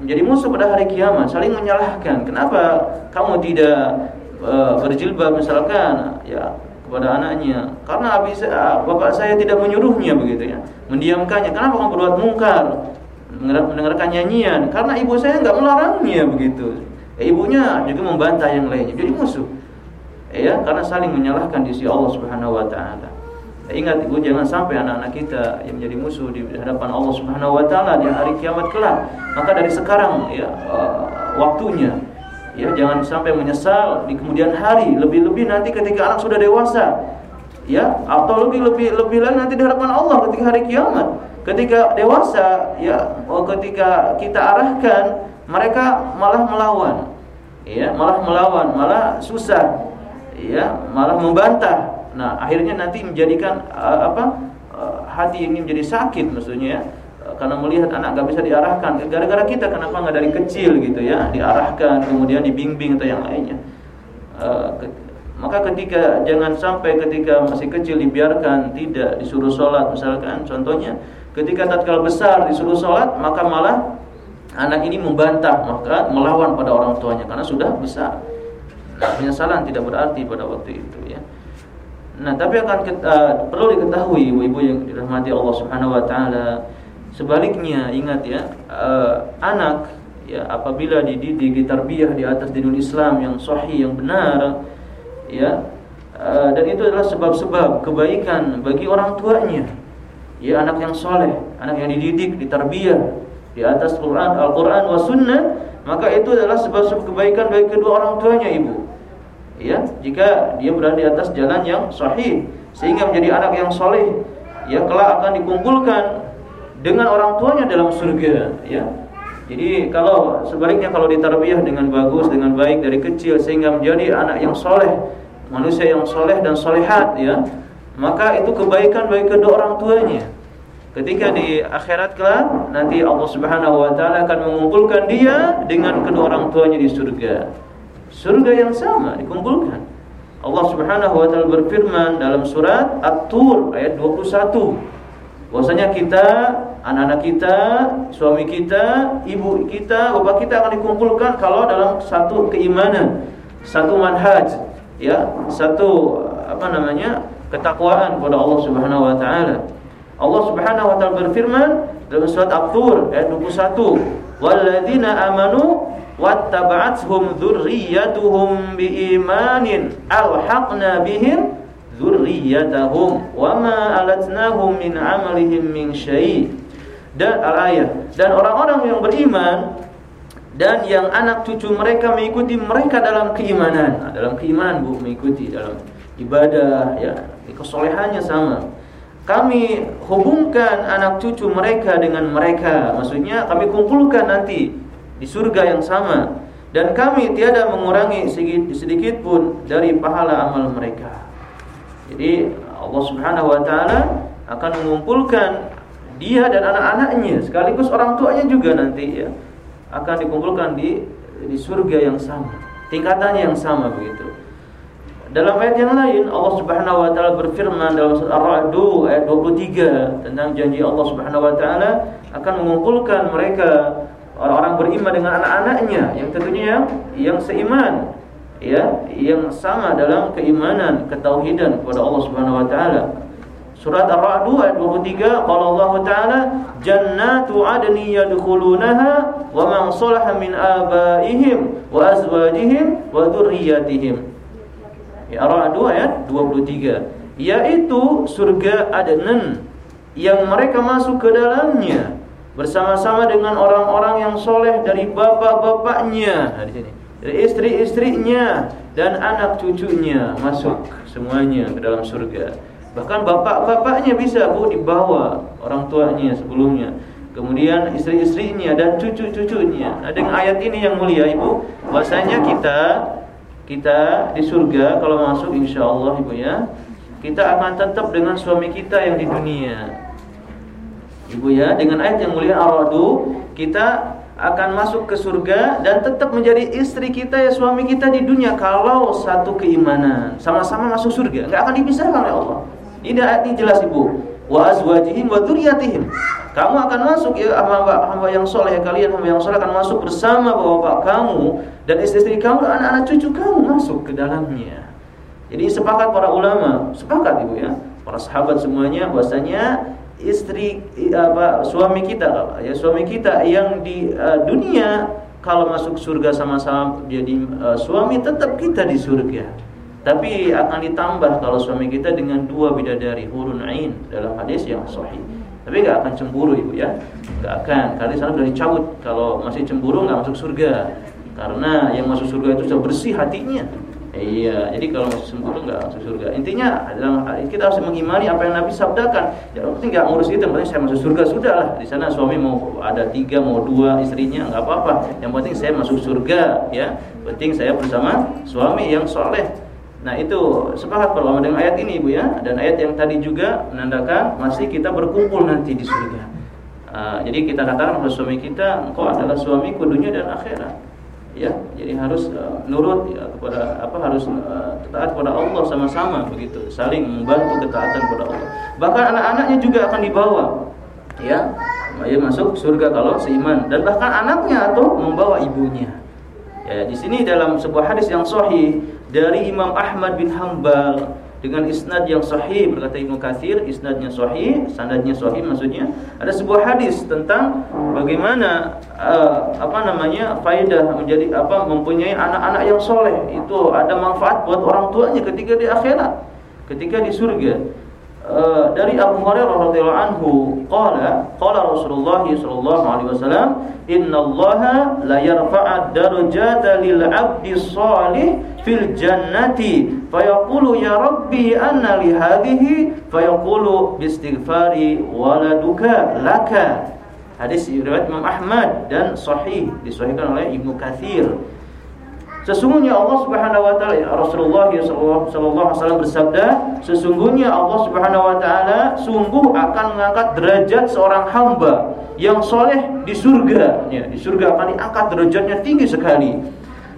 menjadi musuh pada hari kiamat, saling menyalahkan. Kenapa kamu tidak uh, berjilbab misalkan ya kepada anaknya? Karena habis uh, bapak saya tidak menyuruhnya begitu ya, mendiamkannya. Kenapa kamu berbuat mungkar? mendengarkan nyanyian karena ibu saya nggak melarangnya begitu ya, ibunya juga membantah yang lainnya jadi musuh. Ya karena saling menyalahkan di sisi Allah Subhanahu wa taala. Ya, ingat ibu jangan sampai anak-anak kita yang menjadi musuh di hadapan Allah Subhanahu wa taala di hari kiamat kelak. Maka dari sekarang ya waktunya ya jangan sampai menyesal di kemudian hari. Lebih-lebih nanti ketika anak sudah dewasa ya atau lebih lebih lebih lagi nanti di hadapan Allah ketika hari kiamat. Ketika dewasa ya oh, ketika kita arahkan mereka malah melawan ya malah melawan malah susah. Ya malah membantah. Nah akhirnya nanti menjadikan uh, apa uh, hati ini menjadi sakit maksudnya ya. Karena melihat anak gak bisa diarahkan. Gara-gara kita kenapa nggak dari kecil gitu ya diarahkan kemudian dibimbing atau yang lainnya. Uh, ke, maka ketika jangan sampai ketika masih kecil dibiarkan tidak disuruh sholat misalkan. Contohnya ketika tatkala besar disuruh sholat maka malah anak ini membantah maka melawan pada orang tuanya karena sudah besar. Penyesalan tidak berarti pada waktu itu ya. Nah, tapi akan uh, perlu diketahui ibu-ibu yang dirahmati Allah Subhanahu wa taala, sebaliknya ingat ya, uh, anak ya apabila dididik ditarbiyah di atas dinul Islam yang sahih yang benar ya uh, dan itu adalah sebab-sebab kebaikan bagi orang tuanya. Ya anak yang soleh, anak yang dididik, ditarbiyah di atas Quran, Al-Quran, wa Sunnah, maka itu adalah sebab-sebab kebaikan bagi kedua orang tuanya ibu. Ya jika dia berada di atas jalan yang sahih sehingga menjadi anak yang soleh ya kelak akan dikumpulkan dengan orang tuanya dalam surga ya jadi kalau sebaliknya kalau ditarbiyah dengan bagus dengan baik dari kecil sehingga menjadi anak yang soleh manusia yang soleh dan solehat ya maka itu kebaikan bagi kedua orang tuanya ketika di akhirat kelak nanti Allah Subhanahu wa taala akan mengumpulkan dia dengan kedua orang tuanya di surga surga yang sama dikumpulkan. Allah Subhanahu wa taala berfirman dalam surat At-Tur ayat 21. Bahwasanya kita, anak-anak kita, suami kita, ibu kita, bapak kita akan dikumpulkan kalau dalam satu keimanan, satu manhaj, ya, satu apa namanya? ketakwaan kepada Allah Subhanahu wa taala. Allah Subhanahu wa taala berfirman dalam surat At-Tur ayat 21, "Walladzina amanu wattaba'athum dzurriyyatuhum biimanin alhaqna bihim dzurriyyatahum wama alatnahum min amalihim min syai' dan al-ayah dan orang-orang yang beriman dan yang anak cucu mereka mengikuti mereka dalam keimanan. Nah, dalam keimanan Bu mengikuti dalam ibadah ya. Kesolehannya sama kami hubungkan anak cucu mereka dengan mereka maksudnya kami kumpulkan nanti di surga yang sama dan kami tiada mengurangi sedikit, pun dari pahala amal mereka. Jadi Allah Subhanahu wa taala akan mengumpulkan dia dan anak-anaknya sekaligus orang tuanya juga nanti ya akan dikumpulkan di di surga yang sama. Tingkatannya yang sama begitu. Dalam ayat yang lain Allah Subhanahu wa taala berfirman dalam surah Ar-Ra'd ayat 23 tentang janji Allah Subhanahu wa taala akan mengumpulkan mereka orang-orang beriman dengan anak-anaknya yang tentunya yang yang seiman ya yang sama dalam keimanan ketauhidan kepada Allah Subhanahu wa taala. Surat Ar-Ra'd ayat 23 qala Allah taala jannatu adni yadkhulunaha wa man salaha min abaihim wa azwajihim wa dzurriyyatihim Ya Ar-Ra'd ayat 23 yaitu surga Adnan yang mereka masuk ke dalamnya bersama-sama dengan orang-orang yang soleh dari bapak-bapaknya. Nah, di sini. Dari istri-istrinya dan anak cucunya masuk semuanya ke dalam surga. Bahkan bapak-bapaknya bisa bu dibawa orang tuanya sebelumnya. Kemudian istri-istrinya dan cucu-cucunya. Nah, dengan ayat ini yang mulia ibu bahasanya kita kita di surga kalau masuk insya Allah ibu ya. Kita akan tetap dengan suami kita yang di dunia. Ibu ya, dengan ayat yang mulia Ar-Ra'du, kita akan masuk ke surga dan tetap menjadi istri kita ya suami kita di dunia kalau satu keimanan. Sama-sama masuk surga. Nggak akan dipisahkan oleh Allah. Ini ayat ini jelas ibu wa azwajihim wa dzurriyyatihim. Kamu akan masuk ya hamba hamba yang soleh kalian hamba yang soleh akan masuk bersama bapak kamu dan istri-istri kamu anak-anak cucu kamu masuk ke dalamnya. Jadi sepakat para ulama sepakat ibu ya. Para sahabat semuanya bahwasanya istri apa suami kita ya suami kita yang di uh, dunia kalau masuk surga sama-sama jadi uh, suami tetap kita di surga tapi akan ditambah kalau suami kita dengan dua bidadari hurun ain dalam hadis yang sahih tapi nggak akan cemburu ibu ya nggak akan karena sana sudah dicabut kalau masih cemburu nggak masuk surga karena yang masuk surga itu sudah bersih hatinya Iya, jadi kalau masuk sempurna enggak masuk surga. Intinya adalah kita harus mengimani apa yang Nabi sabdakan. Ya, penting enggak ngurus itu, penting saya masuk surga sudahlah. Di sana suami mau ada tiga, mau dua istrinya enggak apa-apa. Yang penting saya masuk surga, ya. Penting saya bersama suami yang soleh. Nah itu sepakat kalau dengan ayat ini ibu ya. Dan ayat yang tadi juga menandakan masih kita berkumpul nanti di surga. Uh, jadi kita katakan bahwa suami kita, engkau adalah suamiku dunia dan akhirat. Ya jadi harus uh, nurut ya kepada apa harus uh, taat kepada Allah sama-sama begitu. Saling membantu ketaatan kepada Allah. Bahkan anak-anaknya juga akan dibawa ya. Ya masuk surga kalau seiman. Dan bahkan anaknya atau membawa ibunya. Ya di sini dalam sebuah hadis yang sahih dari Imam Ahmad bin Hambal dengan isnad yang sahih berkata Ibnu Katsir isnadnya sahih sanadnya sahih maksudnya ada sebuah hadis tentang bagaimana uh, apa namanya faidah menjadi apa mempunyai anak-anak yang soleh. Itu ada manfaat buat orang tuanya ketika di akhirat ketika di surga Eh, dari Abu Hurairah radhiyallahu anhu qala qala Rasulullah sallallahu alaihi wasallam innallaha la yarfa'u darajata lil 'abdi shalih fil jannati. Fayaqulu ya rabbi anna li hadhihi? Fayaqulu biistighfari waladuka laka. Hadis riwayat Imam Ahmad dan sahih disahihkan oleh Ibnu Katsir Sesungguhnya Allah Subhanahu wa taala Rasulullah sallallahu alaihi wasallam bersabda, sesungguhnya Allah Subhanahu wa taala sungguh akan mengangkat derajat seorang hamba yang soleh di surga. Ya, di surga akan diangkat derajatnya tinggi sekali.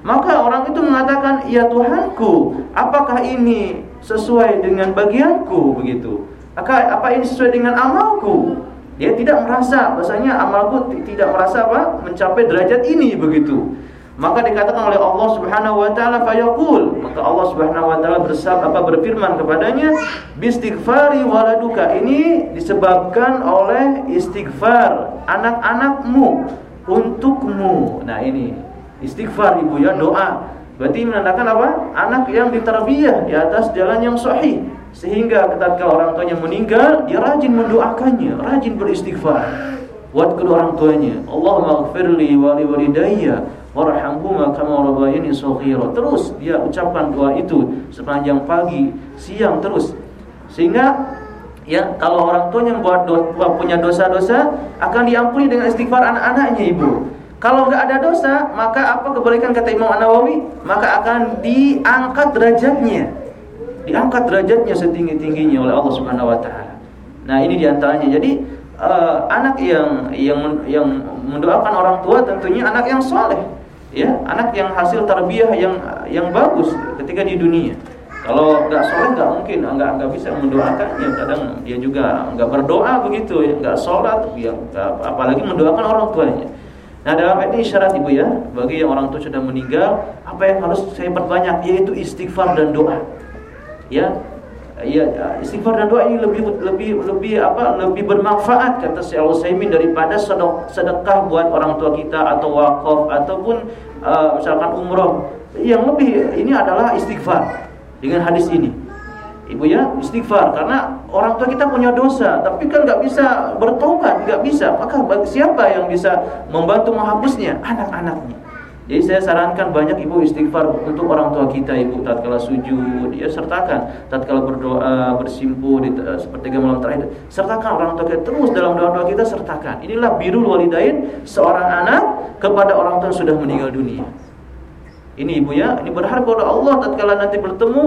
Maka orang itu mengatakan, "Ya Tuhanku, apakah ini sesuai dengan bagianku?" begitu. Apa apa ini sesuai dengan amalku? Dia tidak merasa bahasanya amalku tidak merasa apa mencapai derajat ini begitu. Maka dikatakan oleh Allah Subhanahu wa taala fayaqul, maka Allah Subhanahu wa taala bersabda apa berfirman kepadanya, "Bistighfari waladuka." Ini disebabkan oleh istighfar anak-anakmu untukmu. Nah, ini istighfar Ibu ya, doa. Berarti menandakan apa? Anak yang ditarbiyah di atas jalan yang sahih. Sehingga ketika orang tuanya meninggal, dia rajin mendoakannya, rajin beristighfar buat kedua orang tuanya. Allahumma ighfirli wa li walidayya warhamhuma kama rabbayani shaghira. Terus dia ucapkan doa itu sepanjang pagi, siang terus. Sehingga ya kalau orang tuanya buat do, punya dosa-dosa akan diampuni dengan istighfar anak-anaknya ibu. Kalau nggak ada dosa, maka apa kebalikan kata Imam An-Nawawi? Maka akan diangkat derajatnya. Diangkat derajatnya setinggi-tingginya oleh Allah Subhanahu wa taala. Nah, ini di antaranya. Jadi uh, anak yang yang yang mendoakan orang tua tentunya anak yang soleh ya anak yang hasil tarbiyah yang yang bagus ketika di dunia. Kalau nggak sholat nggak mungkin nggak nggak bisa mendoakannya. Kadang dia juga nggak berdoa begitu ya nggak sholat ya apalagi mendoakan orang tuanya. Nah dalam ini syarat ibu ya bagi yang orang tua sudah meninggal apa yang harus saya perbanyak? Yaitu istighfar dan doa. Ya ya istighfar dan doa ini lebih lebih lebih apa lebih bermanfaat kata Syekh Utsaimin daripada sedekah buat orang tua kita atau wakaf ataupun uh, misalkan umroh. Yang lebih ini adalah istighfar dengan hadis ini. Ibu ya istighfar. Karena orang tua kita punya dosa tapi kan nggak bisa bertobat nggak bisa. Maka siapa yang bisa membantu menghapusnya? Anak-anaknya jadi saya sarankan banyak ibu istighfar untuk orang tua kita ibu tatkala sujud ya sertakan. Tatkala berdoa bersimpuh di uh, sepertiga malam terakhir sertakan orang tua kita. Terus dalam doa-doa kita sertakan. Inilah birul walidain seorang anak kepada orang tua yang sudah meninggal dunia. Ini ibu ya ini berharap kepada Allah tatkala nanti bertemu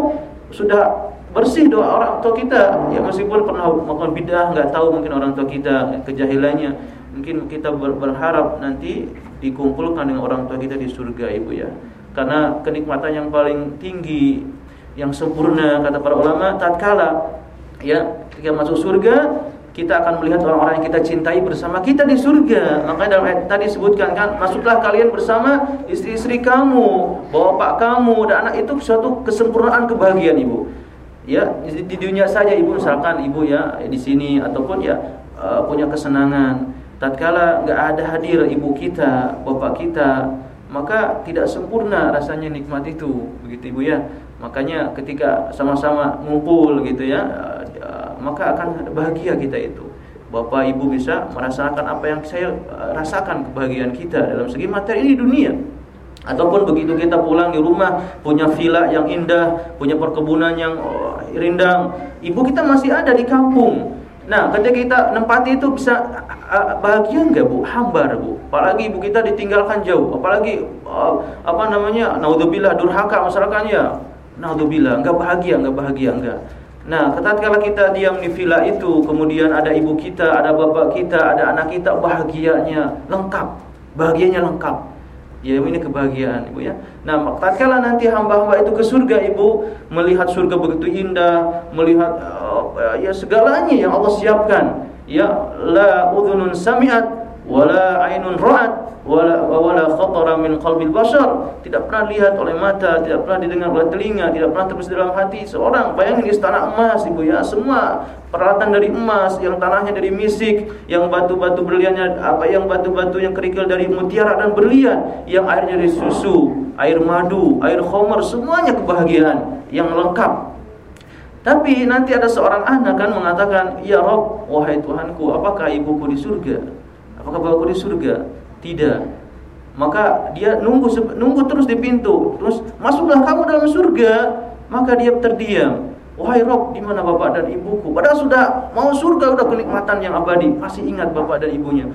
sudah bersih doa orang tua kita. Ya meskipun pernah melakukan bidah nggak tahu mungkin orang tua kita kejahilannya. Mungkin kita berharap nanti dikumpulkan dengan orang tua kita di surga ibu ya karena kenikmatan yang paling tinggi yang sempurna kata para ulama tatkala ya ketika masuk surga kita akan melihat orang-orang yang kita cintai bersama kita di surga. Makanya dalam ayat tadi sebutkan kan, masuklah kalian bersama istri-istri kamu, bapak kamu dan anak itu suatu kesempurnaan kebahagiaan ibu. Ya di, dunia saja ibu misalkan ibu ya di sini ataupun ya uh, punya kesenangan tatkala nggak ada hadir ibu kita, bapak kita, maka tidak sempurna rasanya nikmat itu, begitu ibu ya. Makanya ketika sama-sama ngumpul gitu ya, eh, maka akan bahagia kita itu. Bapak ibu bisa merasakan apa yang saya eh, rasakan kebahagiaan kita dalam segi materi ini dunia. Ataupun begitu kita pulang di rumah punya villa yang indah, punya perkebunan yang oh, rindang, ibu kita masih ada di kampung Nah, ketika kita nempati itu bisa bahagia enggak Bu? Hambar Bu. Apalagi ibu kita ditinggalkan jauh, apalagi apa namanya? naudzubillah durhaka masyarakatnya. Naudzubillah, enggak bahagia, enggak bahagia enggak. Nah, ketika kita diam di villa itu, kemudian ada ibu kita, ada bapak kita, ada anak kita, bahagianya lengkap. Bahagianya lengkap. Ya ini kebahagiaan Ibu ya. Nah, tatkala nanti hamba-hamba itu ke surga Ibu, melihat surga begitu indah, melihat uh, ya segalanya yang Allah siapkan. Ya la udhunun sami'at wala ainun ra'at wala wala khatara min qalbil bashar. Tidak pernah lihat oleh mata tidak pernah didengar oleh telinga tidak pernah terbesit dalam hati seorang. Bayangin istana emas ibu ya semua peralatan dari emas yang tanahnya dari misik yang batu-batu berliannya apa yang batu-batu yang kerikil dari mutiara dan berlian yang airnya dari susu air madu air khamar semuanya kebahagiaan yang lengkap. Tapi nanti ada seorang anak kan mengatakan ya Rob wahai Tuhanku apakah ibuku di surga? Apakah bapakku di surga tidak. Maka dia nunggu nunggu terus di pintu. Terus masuklah kamu dalam surga. Maka dia terdiam. Wahai Rob, di mana bapak dan ibuku? Padahal sudah mau surga, udah kenikmatan yang abadi. Masih ingat bapak dan ibunya.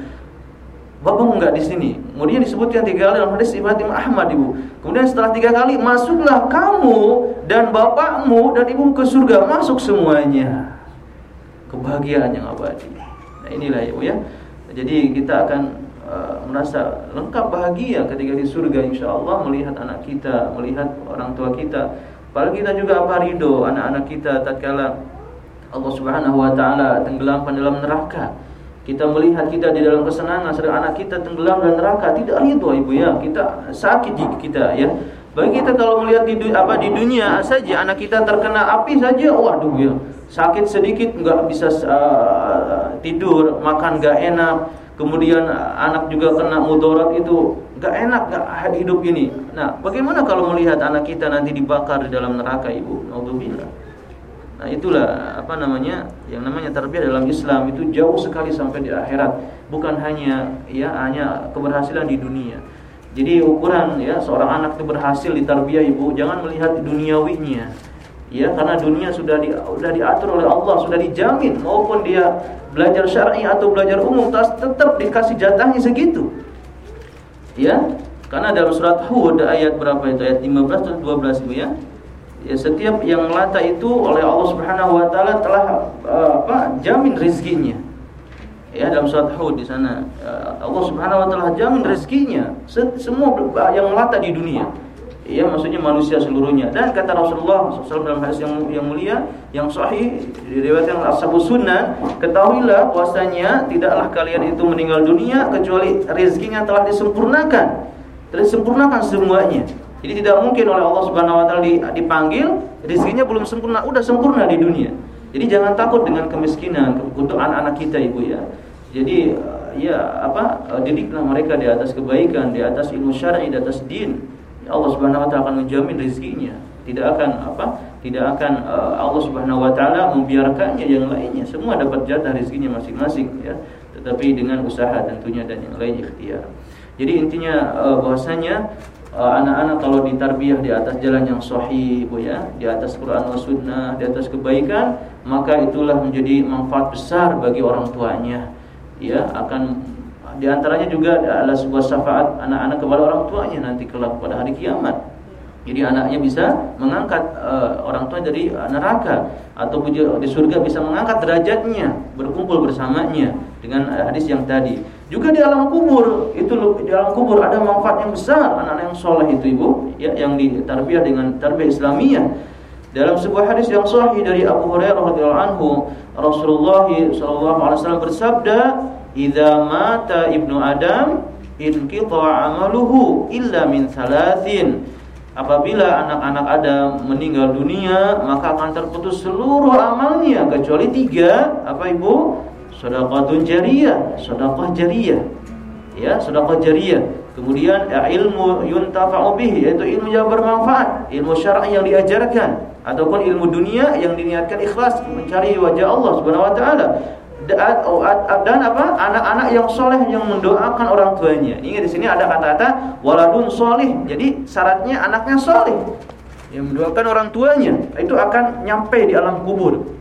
Bapak enggak di sini. Kemudian disebutkan tiga kali dalam hadis Imam Ahmad ibu. Kemudian setelah tiga kali masuklah kamu dan bapakmu dan ibu ke surga. Masuk semuanya. Kebahagiaan yang abadi. Nah inilah ibu ya. Jadi kita akan Uh, merasa lengkap bahagia ketika di surga insya Allah melihat anak kita, melihat orang tua kita. Apalagi kita juga apa ridho anak-anak kita tatkala Allah Subhanahu wa taala tenggelamkan dalam neraka. Kita melihat kita di dalam kesenangan sedang anak kita tenggelam dalam neraka, tidak ridho Ibu ya. Kita sakit kita ya. Bagi kita kalau melihat di apa di dunia saja anak kita terkena api saja, waduh ya. Sakit sedikit nggak bisa uh, tidur, makan nggak enak, kemudian anak juga kena mudarat itu gak enak gak hidup ini. Nah, bagaimana kalau melihat anak kita nanti dibakar di dalam neraka, Ibu? Naudzubillah. Nah, itulah apa namanya? Yang namanya tarbiyah dalam Islam itu jauh sekali sampai di akhirat, bukan hanya ya hanya keberhasilan di dunia. Jadi ukuran ya seorang anak itu berhasil di tarbiyah Ibu, jangan melihat duniawinya ya karena dunia sudah di, sudah diatur oleh Allah sudah dijamin maupun dia belajar syar'i atau belajar umum tetap dikasih jatahnya segitu. Ya karena dalam surat Hud ayat berapa itu? Ayat 15 atau 12 itu ya. Ya setiap yang melata itu oleh Allah Subhanahu wa taala telah uh, apa jamin rezekinya. Ya dalam surat Hud di sana. Uh, Allah Subhanahu wa taala jamin rezekinya. Semua yang melata di dunia ya maksudnya manusia seluruhnya. Dan kata Rasulullah SAW dalam hadis yang yang mulia yang sahih diriwayatkan oleh ashabu sunnah ketahuilah bahwasanya tidaklah kalian itu meninggal dunia kecuali rezekinya telah disempurnakan. Telah disempurnakan semuanya. Jadi tidak mungkin oleh Allah Subhanahu wa taala dipanggil rezekinya belum sempurna udah sempurna di dunia. Jadi jangan takut dengan kemiskinan untuk anak-anak kita Ibu ya. Jadi ya apa didiklah mereka di atas kebaikan di atas ilmu syar'i di atas din Allah Subhanahu wa taala akan menjamin rezekinya. Tidak akan apa? Tidak akan uh, Allah Subhanahu wa taala membiarkannya yang lainnya. Semua dapat jatah rezekinya masing-masing ya. Tetapi dengan usaha tentunya dan yang lain ikhtiar. Jadi intinya uh, bahwasanya eh, anak-anak kalau ditarbiyah di atas jalan yang sahih ya, di atas Quran dan Sunnah, di atas kebaikan, maka itulah menjadi manfaat besar bagi orang tuanya. Ya, akan di antaranya juga adalah sebuah syafaat anak-anak kepada orang tuanya nanti kelak pada hari kiamat. Jadi anaknya bisa mengangkat uh, orang tua dari neraka atau di surga bisa mengangkat derajatnya berkumpul bersamanya dengan uh, hadis yang tadi. Juga di alam kubur itu di alam kubur ada manfaat yang besar anak-anak yang soleh itu ibu ya yang ditarbiyah dengan tarbiyah Islamiyah. Dalam sebuah hadis yang sahih dari Abu Hurairah radhiyallahu anhu Rasulullah wasallam bersabda idza mata ibnu adam inqita amaluhu illa min salasin. Apabila anak-anak Adam meninggal dunia maka akan terputus seluruh amalnya kecuali tiga. Apa ibu? Sedekahun jariyah sedekah jariyah. Ya sedekah jariyah. Kemudian ya, ilmu yuntafa'u yaitu ilmu yang bermanfaat ilmu syar'i yang diajarkan ataupun ilmu dunia yang diniatkan ikhlas mencari wajah Allah Subhanahu wa taala dan apa anak-anak yang soleh yang mendoakan orang tuanya. Ingat di sini ada kata-kata waladun soleh. Jadi syaratnya anaknya soleh yang mendoakan orang tuanya itu akan nyampe di alam kubur.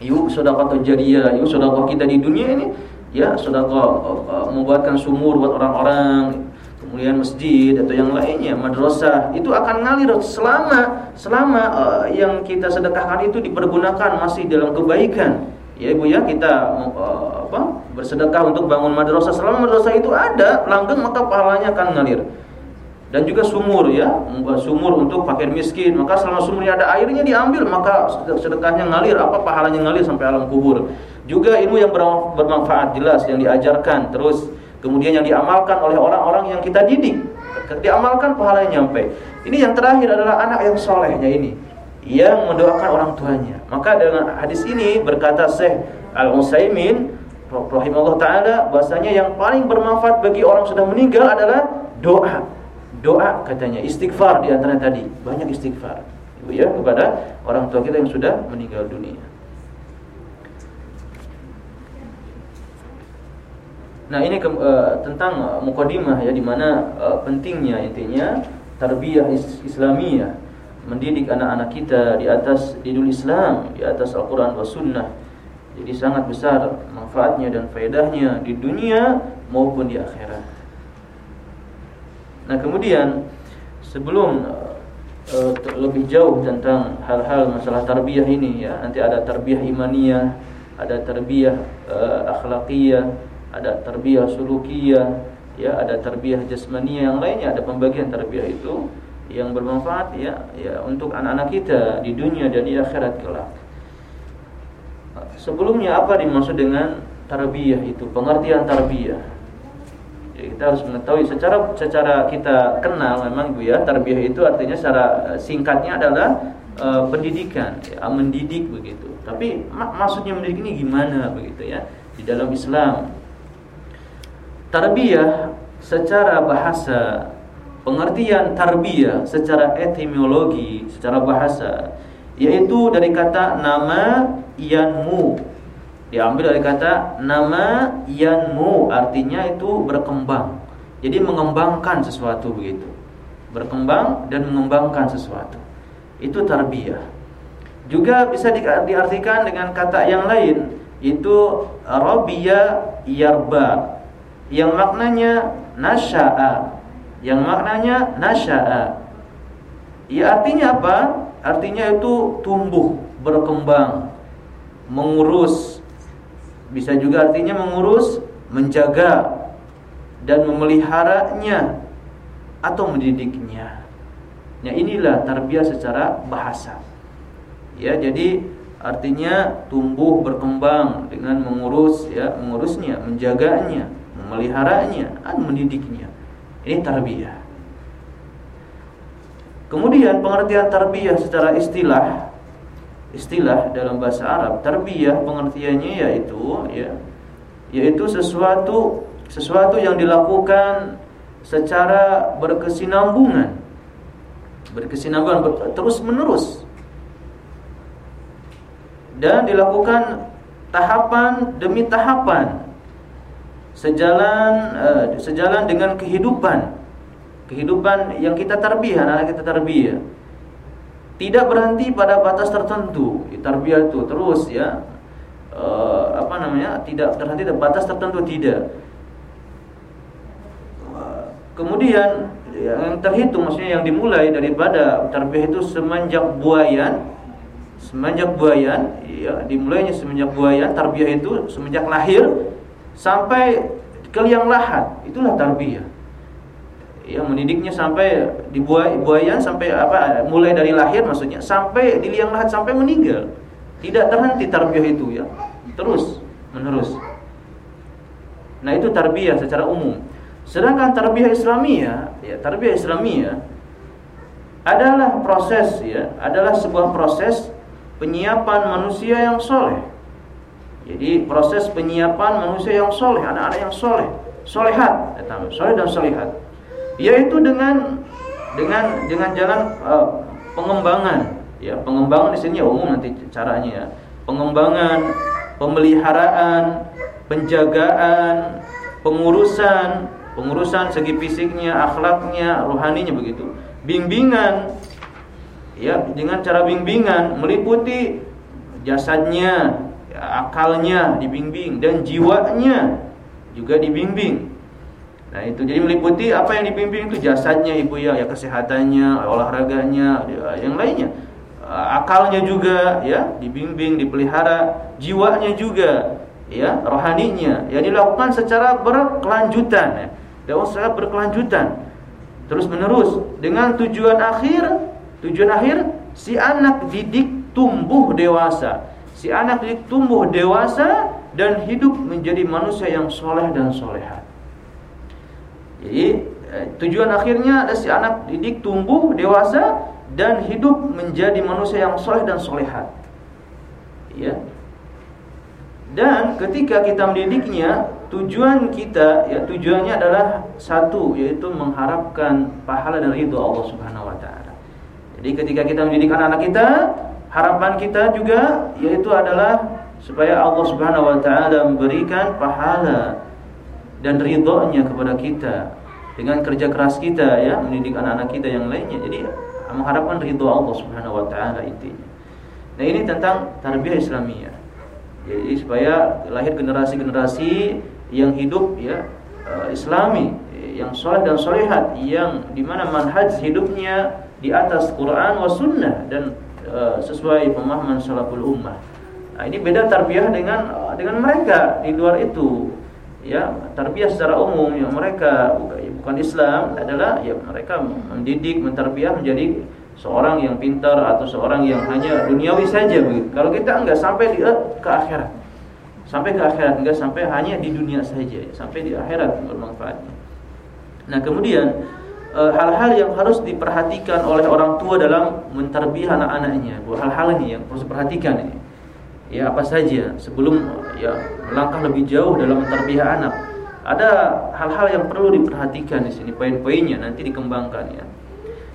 Yuk sedekah jariyah, yuk sedekah kita di dunia ini ya sedekah uh, membuatkan sumur buat orang-orang kemudian masjid atau yang lainnya madrasah itu akan ngalir selama selama uh, yang kita sedekahkan itu dipergunakan masih dalam kebaikan ya ibu ya kita uh, apa bersedekah untuk bangun madrasah. Selama madrasah itu ada langgeng maka pahalanya akan ngalir. Dan juga sumur ya sumur untuk fakir miskin. Maka selama sumurnya ada airnya diambil maka sedekahnya ngalir. Apa pahalanya ngalir sampai alam kubur? Juga ilmu yang bermanfaat jelas yang diajarkan terus kemudian yang diamalkan oleh orang-orang yang kita didik. Diamalkan pahalanya nyampe. Ini yang terakhir adalah anak yang solehnya ini yang mendoakan orang tuanya. Maka dengan hadis ini berkata Syekh Al-Utsaimin rahimahullah taala bahasanya yang paling bermanfaat bagi orang sudah meninggal adalah doa. Doa katanya istighfar di antara tadi, banyak istighfar. Ibu ya kepada orang tua kita yang sudah meninggal dunia. Nah ini ke, uh, tentang uh, mukadimah ya di mana uh, pentingnya intinya tarbiyah is Islamiyah mendidik anak-anak kita di atas didul Islam, di atas Al-Qur'an wa sunnah. Jadi sangat besar manfaatnya dan faedahnya di dunia maupun di akhirat. Nah, kemudian sebelum uh, lebih jauh tentang hal-hal masalah tarbiyah ini ya, nanti ada tarbiyah imaniyah, ada tarbiyah uh, akhlakiyah, ada tarbiyah sulukiyah, ya, ada tarbiyah jasmaniyah yang lainnya, ada pembagian tarbiyah itu yang bermanfaat ya, ya untuk anak-anak kita di dunia dan di akhirat kelak. Sebelumnya apa dimaksud dengan tarbiyah itu? Pengertian tarbiyah. Ya, kita harus mengetahui secara secara kita kenal memang Ibu ya, tarbiyah itu artinya secara eh, singkatnya adalah e, pendidikan, ya, mendidik begitu. Tapi mak maksudnya mendidik ini gimana begitu ya? Di dalam Islam Tarbiyah secara bahasa pengertian tarbiyah secara etimologi, secara bahasa yaitu dari kata nama yanmu. Diambil dari kata nama yanmu artinya itu berkembang. Jadi mengembangkan sesuatu begitu. Berkembang dan mengembangkan sesuatu. Itu tarbiyah. Juga bisa diartikan dengan kata yang lain itu rabiya yarba yang maknanya nasya'a yang maknanya nasya'a. Ya artinya apa? Artinya itu tumbuh berkembang mengurus. Bisa juga artinya mengurus menjaga dan memeliharanya atau mendidiknya. Ya inilah tarbiyah secara bahasa. Ya jadi artinya tumbuh berkembang dengan mengurus ya mengurusnya menjaganya memeliharanya dan mendidiknya. Ini tarbiyah. Kemudian pengertian tarbiyah secara istilah istilah dalam bahasa Arab, tarbiyah pengertiannya yaitu ya yaitu sesuatu sesuatu yang dilakukan secara berkesinambungan. Berkesinambungan terus menerus dan dilakukan tahapan demi tahapan sejalan uh, sejalan dengan kehidupan. Kehidupan yang kita tarbiyah anak kita tarbiyah. Tidak berhenti pada batas tertentu. Tarbiyah itu terus ya. Uh, apa namanya? Tidak terhenti pada batas tertentu tidak. Kemudian yang terhitung maksudnya yang dimulai daripada tarbiyah itu semenjak buayan semenjak buayan ya dimulainya semenjak buayan tarbiyah itu semenjak lahir sampai ke liang lahat itulah tarbiyah. Yang mendidiknya sampai di buaya sampai apa mulai dari lahir maksudnya sampai di liang lahat sampai meninggal. Tidak terhenti tarbiyah itu ya. Terus menerus. Nah itu tarbiyah secara umum. Sedangkan tarbiyah Islamiyah ya tarbiyah Islamiyah adalah proses ya adalah sebuah proses penyiapan manusia yang soleh jadi proses penyiapan manusia yang soleh, anak-anak yang soleh, solehat, soleh dan solehat, yaitu dengan dengan dengan jalan uh, pengembangan, ya pengembangan di sini ya umum nanti caranya ya, pengembangan, pemeliharaan, penjagaan, pengurusan, pengurusan segi fisiknya, akhlaknya, rohaninya begitu, bimbingan, ya dengan cara bimbingan meliputi jasadnya, akalnya dibimbing dan jiwanya juga dibimbing. Nah itu jadi meliputi apa yang dibimbing itu jasadnya ibu ya, ya kesehatannya, olahraganya, ya, yang lainnya. Akalnya juga ya dibimbing, dipelihara, jiwanya juga ya rohaninya ya dilakukan secara berkelanjutan ya. Dan secara berkelanjutan terus menerus dengan tujuan akhir tujuan akhir si anak didik tumbuh dewasa si anak tumbuh dewasa dan hidup menjadi manusia yang soleh dan solehat. Jadi eh, tujuan akhirnya ada si anak didik tumbuh dewasa dan hidup menjadi manusia yang soleh dan solehat. Ya. Dan ketika kita mendidiknya, tujuan kita ya tujuannya adalah satu yaitu mengharapkan pahala dan ridho Allah Subhanahu wa taala. Jadi ketika kita mendidik anak-anak kita, harapan kita juga yaitu adalah supaya Allah Subhanahu wa taala memberikan pahala dan ridhonya kepada kita dengan kerja keras kita ya mendidik anak-anak kita yang lainnya. Jadi mengharapkan ridho Allah Subhanahu wa taala intinya. Nah, ini tentang tarbiyah Islamiyah. Jadi supaya lahir generasi-generasi yang hidup ya uh, Islami, yang soleh dan solehat, yang di mana manhaj hidupnya di atas Quran wa sunnah dan uh, sesuai pemahaman salaful ummah. Nah, ini beda tarbiyah dengan uh, dengan mereka di luar itu ya tarbiyah secara umum yang mereka bukan Islam adalah ya mereka mendidik mentarbiyah menjadi seorang yang pintar atau seorang yang hanya duniawi saja begitu. Kalau kita enggak sampai di, ke akhirat. Sampai ke akhirat enggak sampai hanya di dunia saja, sampai di akhirat bermanfaatnya. Nah, kemudian eh, hal-hal yang harus diperhatikan oleh orang tua dalam mentarbiyah anak-anaknya. Hal-hal ini yang harus diperhatikan ini ya apa saja sebelum ya melangkah lebih jauh dalam mentarbiyah anak. Ada hal-hal yang perlu diperhatikan di sini poin-poinnya nanti dikembangkan ya.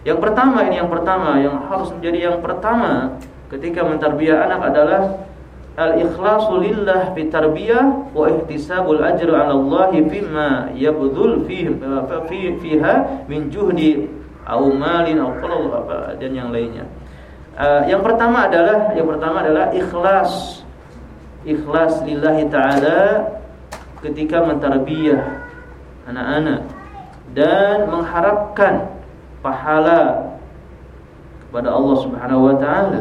Yang pertama ini yang pertama yang harus menjadi yang pertama ketika mentarbiyah anak adalah al-ikhlasu lillah fi tarbiyah wa ihtisabul ajr 'ala Allah fima yabdhul fi fiha min juhdi au malin au dan yang lainnya. Uh, yang pertama adalah yang pertama adalah ikhlas. Ikhlas lillahi taala ketika mentarbiyah anak-anak dan mengharapkan pahala kepada Allah Subhanahu wa taala.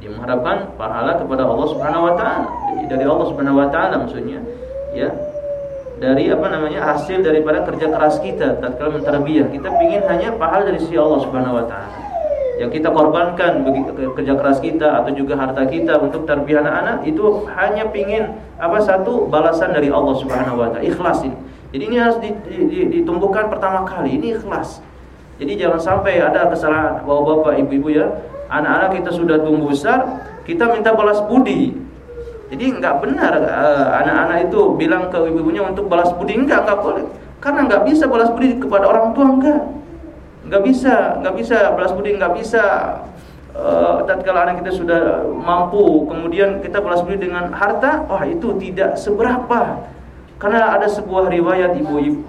Dia mengharapkan pahala kepada Allah Subhanahu wa taala. Dari Allah Subhanahu wa taala maksudnya, ya. Dari apa namanya? hasil daripada kerja keras kita tatkala mentarbiyah. Kita ingin hanya pahala dari sisi Allah Subhanahu wa taala yang kita korbankan kerja keras kita atau juga harta kita untuk tarbiyah anak-anak itu hanya pingin apa satu balasan dari Allah Subhanahu wa taala ikhlas ini. Jadi ini harus ditumbuhkan pertama kali ini ikhlas. Jadi jangan sampai ada kesalahan bapak-bapak, ibu-ibu ya, anak-anak kita sudah tumbuh besar, kita minta balas budi. Jadi enggak benar eh, anak-anak itu bilang ke ibu-ibunya untuk balas budi. Enggak, enggak boleh. Karena enggak bisa balas budi kepada orang tua enggak nggak bisa nggak bisa balas budi nggak bisa. Uh, tatkala anak kita sudah mampu kemudian kita balas budi dengan harta wah itu tidak seberapa. Karena ada sebuah riwayat ibu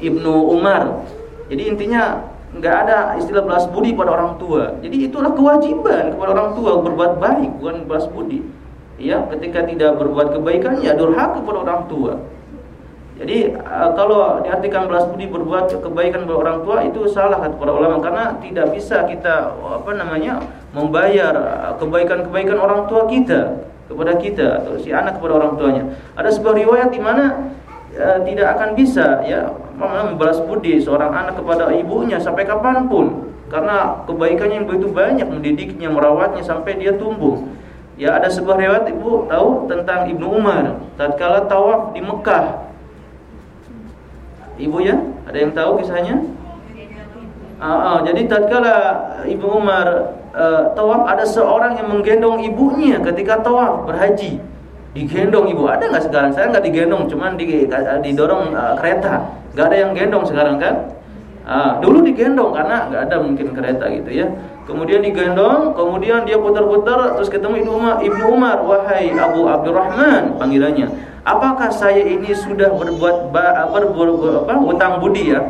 ibnu Umar. Jadi intinya nggak ada istilah balas budi pada orang tua. Jadi itulah kewajiban kepada orang tua berbuat baik bukan balas budi. Ya ketika tidak berbuat kebaikan ya durhaka kepada orang tua. Jadi uh, kalau diartikan belas budi berbuat kebaikan kepada orang tua itu salah kata para ulama. Karena tidak bisa kita apa namanya membayar kebaikan-kebaikan orang tua kita kepada kita atau si anak kepada orang tuanya. Ada sebuah riwayat di mana uh, tidak akan bisa ya membalas budi seorang anak kepada ibunya sampai kapan pun karena kebaikannya yang begitu banyak mendidiknya, merawatnya sampai dia tumbuh. Ya ada sebuah riwayat ibu tahu tentang Ibnu Umar tatkala tawaf di Mekah Ibu ya? Ada yang tahu kisahnya? Uh, uh, jadi tatkala Ibu Umar uh, tawaf ada seorang yang menggendong ibunya ketika tawaf berhaji. Digendong ibu. Ada nggak sekarang? Saya nggak digendong, cuman di, didorong uh, kereta. Nggak ada yang gendong sekarang kan? Uh, dulu digendong karena nggak ada mungkin kereta gitu ya. Kemudian digendong, kemudian dia putar-putar terus ketemu Ibnu Umar, Ibnu Umar, wahai Abu Abdurrahman panggilannya. Apakah saya ini sudah berbuat ber, ber, ber, apa, hutang budi ya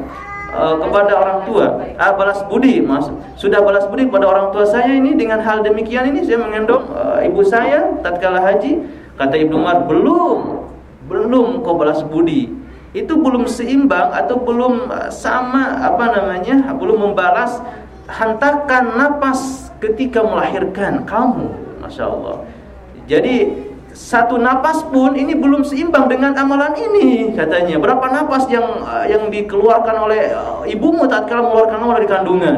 uh, kepada orang tua? Uh, balas budi mas. Sudah balas budi kepada orang tua saya ini dengan hal demikian ini saya mengendong uh, ibu saya tatkala haji kata Ibnu Umar. Belum belum kau balas budi itu belum seimbang atau belum sama apa namanya belum membalas hantakan napas ketika melahirkan kamu masya Allah jadi satu napas pun ini belum seimbang dengan amalan ini katanya. Berapa napas yang eh, yang dikeluarkan oleh eh, ibumu tatkala mengeluarkan awal dari kandungan?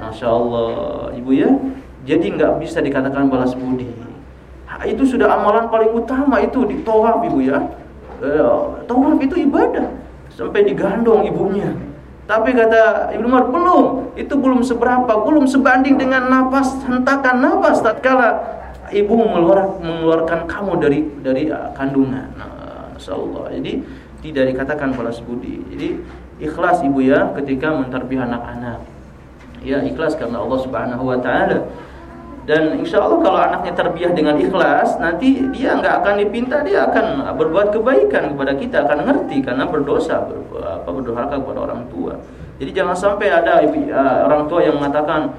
Masya Allah, ibu ya. Jadi nggak bisa dikatakan balas budi. itu sudah amalan paling utama itu di tawaf ibu ya. E, tawaf itu ibadah. sampai digandong ibunya. Tapi kata Ibnu Umar belum, itu belum seberapa, belum sebanding dengan napas hentakan napas tatkala ibu mengeluarkan, kamu dari dari uh, kandungan. Nah, Allah. Jadi tidak dikatakan balas budi. Jadi ikhlas ibu ya ketika mentarbiah anak-anak. Ya ikhlas karena Allah Subhanahu wa taala dan insya Allah kalau anaknya terbiah dengan ikhlas nanti dia nggak akan dipinta dia akan berbuat kebaikan kepada kita akan ngerti karena berdosa ber, apa berdurhaka kepada orang tua. Jadi jangan sampai ada uh, orang tua yang mengatakan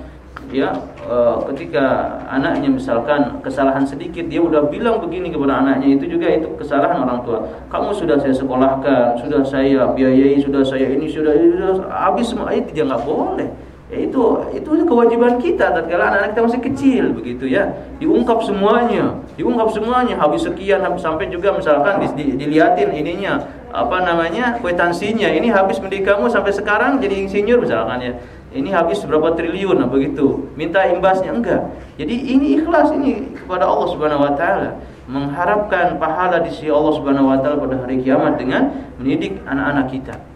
ya uh, ketika anaknya misalkan kesalahan sedikit dia udah bilang begini kepada anaknya itu juga itu kesalahan orang tua. Kamu sudah saya sekolahkan sudah saya biayai sudah saya ini sudah, sudah habis semua itu jangan boleh Ya itu itu kewajiban kita tatkala anak-anak kita masih kecil begitu ya. Diungkap semuanya, diungkap semuanya habis sekian habis sampai juga misalkan di, di, dilihatin ininya apa namanya kwitansinya ini habis mendidik kamu sampai sekarang jadi insinyur misalkan ya. Ini habis berapa triliun begitu. Minta imbasnya enggak. Jadi ini ikhlas ini kepada Allah Subhanahu wa taala mengharapkan pahala di sisi Allah Subhanahu wa taala pada hari kiamat dengan mendidik anak-anak kita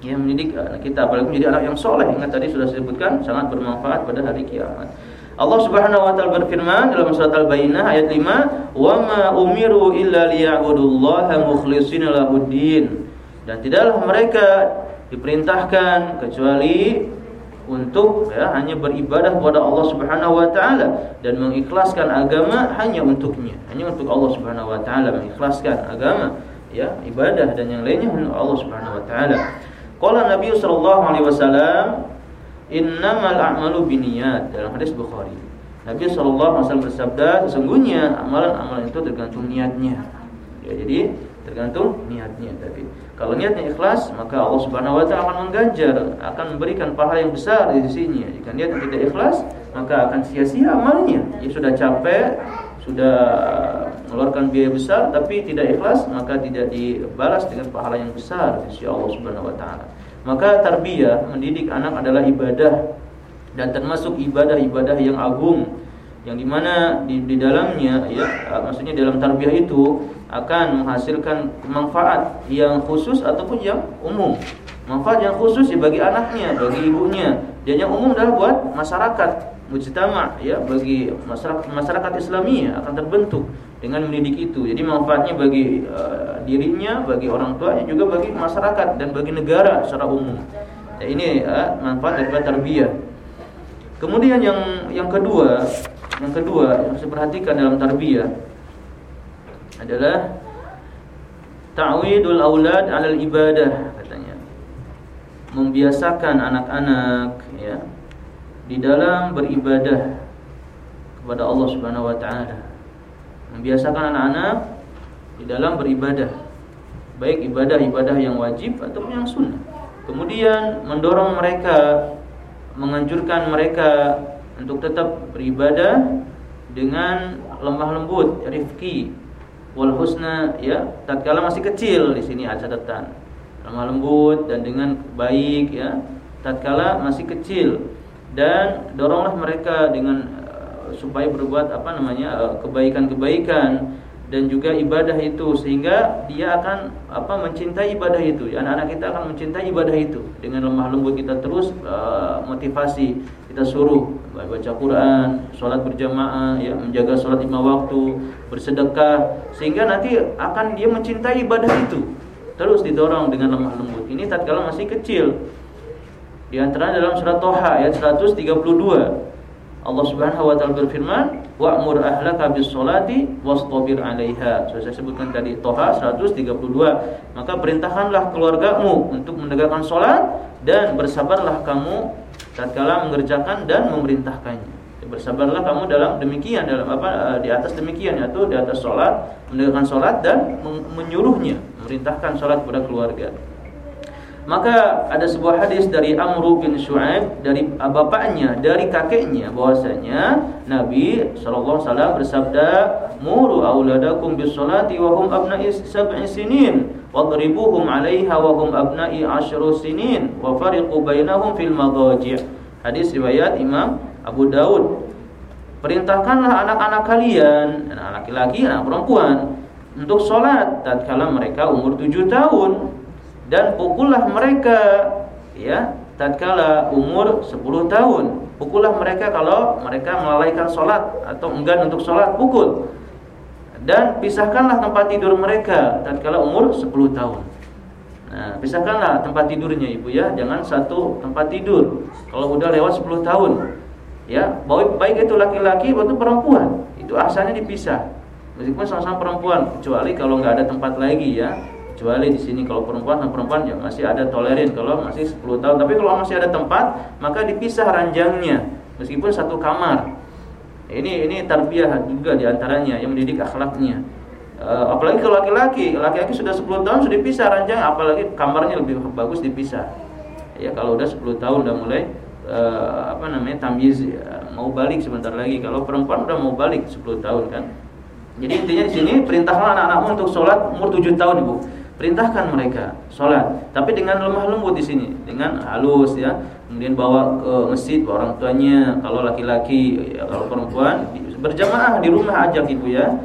yang mendidik anak kita apalagi menjadi anak yang soleh. Ingat tadi sudah disebutkan sangat bermanfaat pada hari kiamat. Allah Subhanahu wa taala berfirman dalam surat Al-Baqarah ayat 5 wa ma umiru illa liya'budullaha mukhlishina lahuddin dan tidaklah mereka diperintahkan kecuali untuk ya hanya beribadah kepada Allah Subhanahu wa taala dan mengikhlaskan agama hanya untuknya. Hanya untuk Allah Subhanahu wa taala mengikhlaskan agama ya ibadah dan yang lainnya untuk Allah Subhanahu wa taala Qala Nabi sallallahu alaihi wasallam, "Innamal a'malu binniyat." Dalam hadis Bukhari. Nabi sallallahu alaihi wasallam bersabda, sesungguhnya amalan-amalan itu tergantung niatnya. Ya, jadi tergantung niatnya tapi kalau niatnya ikhlas maka Allah Subhanahu wa taala akan mengganjar akan memberikan pahala yang besar di sisinya jika niatnya tidak ikhlas maka akan sia-sia amalnya ya sudah capek sudah mengeluarkan biaya besar tapi tidak ikhlas maka tidak dibalas dengan pahala yang besar di Allah Subhanahu wa taala. Maka tarbiyah mendidik anak adalah ibadah dan termasuk ibadah-ibadah yang agung yang di mana di, di dalamnya ya maksudnya dalam tarbiyah itu akan menghasilkan manfaat yang khusus ataupun yang umum. Manfaat yang khusus ya bagi anaknya bagi ibunya. Dan yang umum adalah buat masyarakat mujtama ya bagi masyarakat masyarakat Islamiyah akan terbentuk dengan mendidik itu. Jadi manfaatnya bagi uh, dirinya, bagi orang tuanya juga bagi masyarakat dan bagi negara secara umum. Ya, ini uh, manfaat daripada tarbiyah. Kemudian yang yang kedua, yang kedua yang harus diperhatikan dalam tarbiyah adalah ta'widul aulad 'alal ibadah katanya. Membiasakan anak-anak ya di dalam beribadah kepada Allah Subhanahu wa taala. Membiasakan anak-anak di dalam beribadah. Baik ibadah-ibadah yang wajib ataupun yang sunnah. Kemudian mendorong mereka menganjurkan mereka untuk tetap beribadah dengan lemah lembut rifki wal husna ya. Tatkala masih kecil di sini ada catatan. Lemah lembut dan dengan baik ya. Tatkala masih kecil dan doronglah mereka dengan supaya berbuat apa namanya eh, kebaikan-kebaikan dan juga ibadah itu sehingga dia akan apa mencintai ibadah itu. Anak-anak kita akan mencintai ibadah itu. Dengan lemah lembut kita terus uh, motivasi kita suruh baca Quran sholat berjamaah ya menjaga sholat lima waktu bersedekah sehingga nanti akan dia mencintai ibadah itu. Terus didorong dengan lemah lembut. Ini tatkala masih kecil di antara dalam surat Toha ayat 132 Allah Subhanahu wa taala berfirman, "Wa'mur ahlaka bis sholati wastabir 'alaiha." Sudah saya sebutkan tadi Toha 132. Maka perintahkanlah keluargamu untuk menegakkan salat dan bersabarlah kamu tatkala mengerjakan dan memerintahkannya. Bersabarlah kamu dalam demikian dalam apa eh, di atas demikian yaitu di atas salat, menegakkan salat dan menyuruhnya, memerintahkan salat kepada keluarga. Maka ada sebuah hadis dari Amr bin Shu'aib dari bapaknya, dari kakeknya bahwasanya Nabi sallallahu alaihi wasallam bersabda, "Muru auladakum bis salati wa hum abna'i sab'i sinin, wadribuhum 'alaiha wa hum abna'i 'ashru sinin, wa fariqu bainahum fil madaji'." Hadis riwayat Imam Abu Daud. Perintahkanlah anak-anak kalian, anak laki-laki, anak perempuan untuk sholat tatkala mereka umur tujuh tahun dan pukullah mereka ya tatkala umur 10 tahun. Pukullah mereka kalau mereka melalaikan sholat atau enggan untuk sholat, pukul. Dan pisahkanlah tempat tidur mereka tatkala umur 10 tahun. Nah, pisahkanlah tempat tidurnya Ibu ya, jangan satu tempat tidur. Kalau udah lewat 10 tahun. Ya, baik itu laki-laki atau perempuan, itu asalnya dipisah. Meskipun sama-sama perempuan, kecuali kalau nggak ada tempat lagi ya kecuali di sini. Kalau perempuan sama perempuan ya masih ada tolerin. Kalau masih 10 tahun. Tapi kalau masih ada tempat maka dipisah ranjangnya. Meskipun satu kamar. Ini ini tarbiyah juga di antaranya yang mendidik akhlaknya. Uh, apalagi kalau laki-laki. Laki-laki sudah 10 tahun sudah dipisah ranjang. Apalagi kamarnya lebih bagus dipisah. Ya kalau udah 10 tahun udah mulai uh, apa namanya tamyiz ya, mau balik sebentar lagi. Kalau perempuan udah mau balik 10 tahun kan? Jadi intinya di sini perintahlah anak-anakmu untuk sholat umur 7 tahun ibu perintahkan mereka sholat. Tapi dengan lemah lembut di sini dengan halus ya. Kemudian bawa ke masjid orang tuanya kalau laki-laki ya, kalau perempuan berjamaah di rumah ajak ibu ya.